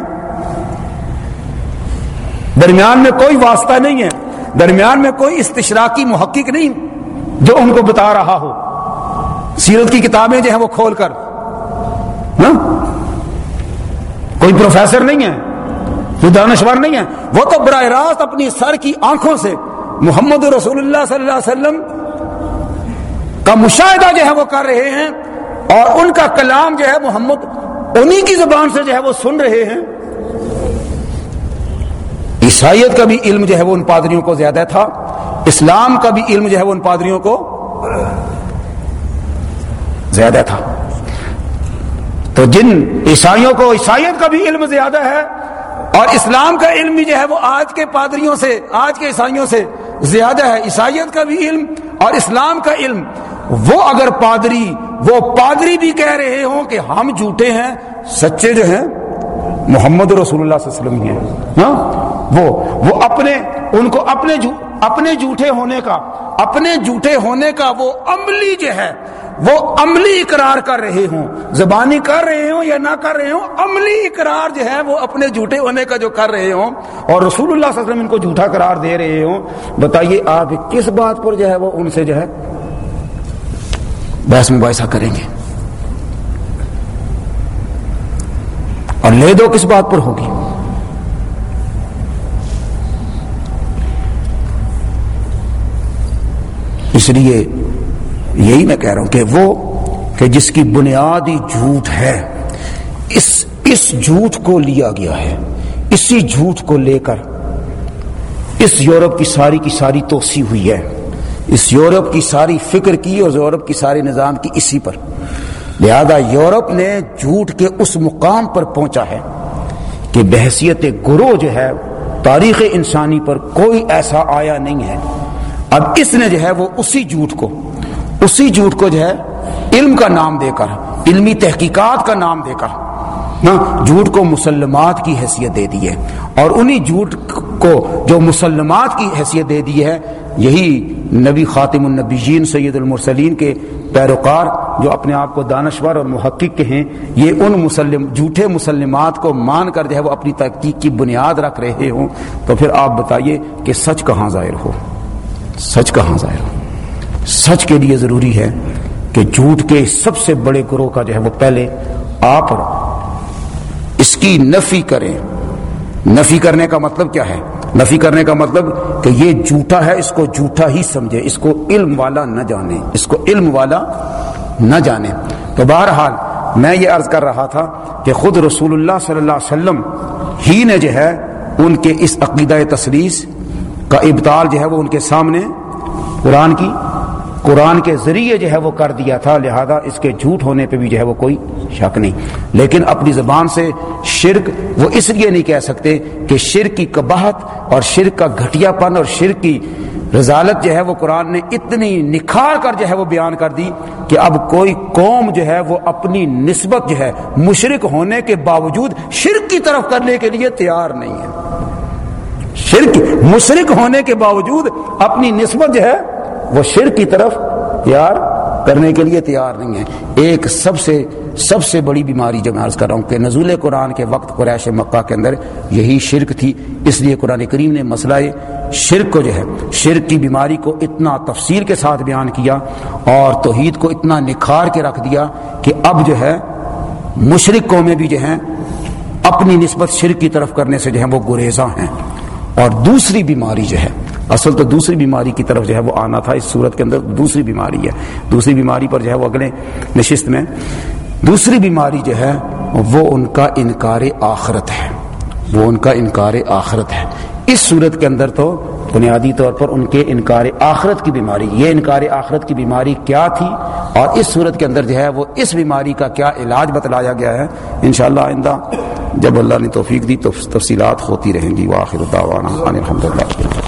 درمیان میں کوئی واسطہ نہیں ہے۔ درمیان میں کوئی استشراقی محقق نہیں جو ان کو بتا رہا ہو۔ سیرت کی کتابیں جو ہیں وہ کھول کر۔ ہاں؟ کوئی پروفیسر نہیں ہے۔ کوئی دانشور نہیں ہے وہ تو براہ راست اپنی سر کی آنکھوں سے محمد رسول اللہ صلی اللہ علیہ وسلم کا مشاہدہ جو ہے وہ کر رہے ہیں اور ان کا کلام جو ہے محمد انہی کی زبان سے جو ہے وہ سن رہے ہیں۔ عیسائیت کا بھی علم جو ہے وہ ان پادریوں کو زیادہ تھا۔ اسلام کا بھی علم جو ہے وہ ان پادریوں کو زیادہ تھا۔ تو جن عیسائیوں کو عیسائیت کا بھی علم زیادہ ہے اور اسلام کا علم بھی جو ہے وہ آج کے پادریوں سے، آج کے عیسائیوں سے زیادہ ہے۔ عیسائیت کا بھی علم اور اسلام کا علم۔ وہ اگر پادری، وہ پادری بھی کہہ رہے ہوں کہ ہم جھوٹے ہیں، سچے جو ہیں، محمد رسول اللہ صلی اللہ علیہ وسلم ہاں؟ وہ وہ اپنے، ان کو اپنے اپنے جھوٹے ہونے کا، اپنے جھوٹے ہونے کا وہ عملی جو ہے وہ عملی اقرار کر رہے ہوں۔ زبانی کر رہے ہوں یا نہ کر رہے ہوں، عملی اقرار جو ہے وہ اپنے جھوٹے ہونے کا جو کر رہے ہوں۔ اور رسول اللہ صلی اللہ علیہ وسلم ان کو جھوٹا قرار دے رہے ہوں۔ بتائیے آپ کس بات پر جو ہے وہ ان سے جو ہے بحث مباحثہ کریں گے؟ اور لے دو کس بات پر ہوگی؟ اس لیے یہی میں کہہ رہا ہوں کہ وہ کہ جس کی بنیادی جھوٹ ہے، اس اس جھوٹ کو لیا گیا ہے، اسی جھوٹ کو لے کر اس یورپ کی ساری کی ساری توسی ہوئی ہے، اس یورپ کی ساری فکر کی اور یورپ کی ساری نظام کی اسی پر۔ لہذا یورپ نے جھوٹ کے اس مقام پر پہنچا ہے کہ بحثیت گرو جو ہے، تاریخ انسانی پر کوئی ایسا آیا نہیں ہے۔ اب اس نے جو ہے وہ اسی جھوٹ کو اسی جھوٹ کو جو ہے، علم کا نام دے کر، علمی تحقیقات کا نام دے کر جھوٹ کو مسلمات کی حیثیت دے دی ہے اور انہی جھوٹ کو جو مسلمات کی حیثیت دے دی ہے، یہی نبی خاتم النبیین سید المرسلین کے پیروکار جو اپنے آپ کو دانشور اور محقق کے ہیں، یہ ان مسلم، جھوٹے مسلمات کو مان کر جو ہے، وہ اپنی تحقیق کی بنیاد رکھ رہے ہوں۔ تو پھر آپ بتائیے کہ سچ کہاں ظاہر ہو؟ سچ کہاں ظاہر ہو؟ سچ کے لیے ضروری ہے کہ جھوٹ کے سب سے بڑے گروہ کا جو ہے وہ پہلے آپ اس کی نفی کریں۔ نفی کرنے کا مطلب کیا ہے؟ نفی کرنے کا مطلب کہ یہ جھوٹا ہے، اس کو جھوٹا ہی سمجھے، اس کو علم والا نہ جانے۔ اس کو علم والا نہ جانے۔ تو بہرحال میں یہ عرض کر رہا تھا کہ خود رسول اللہ صلی اللہ علیہ وسلم ہی نے جو ہے ان کے اس عقیدہ تصریس کا ابتال جو ہے وہ ان کے سامنے قرآن کی قرآن کے ذریعے جو ہے وہ کر دیا تھا، لہذا اس کے جھوٹ ہونے پہ بھی جو ہے وہ کوئی شک نہیں۔ لیکن اپنی زبان سے شرک، وہ اس لیے نہیں کہہ سکتے کہ شرک کی کباہت اور شرک کا گھٹیا پن اور شرک کی رضالت جو ہے وہ قرآن نے اتنی نکھار کر جو ہے وہ بیان کر دی کہ اب کوئی قوم جو ہے وہ اپنی نسبت جو ہے مشرق ہونے کے باوجود شرک کی طرف کرنے کے لیے تیار نہیں ہے۔ شرک مشرق ہونے کے باوجود اپنی نسبت جو ہے وہ شرک کی طرف تیار کرنے کے لیے تیار نہیں ہے ایک سب سے سب سے بڑی بیماری جو میں عرض کر رہا ہوں کہ نزول قرآن کے وقت قریش مکہ کے اندر یہی شرک تھی۔ اس لیے قرآن کریم نے مسئلہ شرک کو جو ہے، شرک کی بیماری کو اتنا تفصیل کے ساتھ بیان کیا اور توحید کو اتنا نکھار کے رکھ دیا کہ اب جو ہے مشرق قومیں بھی جو ہیں، اپنی نسبت شرک کی طرف کرنے سے جو ہے وہ گریزاں ہیں۔ اور دوسری بیماری جو ہے اصل تو دوسری بیماری کی طرف جو ہے وہ آنا تھا، اس صورت کے اندر دوسری بیماری ہے۔ دوسری بیماری پر جو ہے وہ اگلے نشست میں دوسری بیماری جو ہے وہ ان کا انکار آخرت ہے۔ وہ ان کا انکار آخرت ہے۔ اس صورت کے اندر تو بنیادی طور پر ان کے انکار آخرت کی بیماری، یہ انکار آخرت کی بیماری کیا تھی؟ اور اس صورت کے اندر جو ہے وہ اس بیماری کا کیا علاج بتلایا گیا ہے؟ انشاءاللہ آئندہ جب اللہ نے توفیق دی تو تفصیلات ہوتی رہیں گی۔ وہ آخر الحمد للہ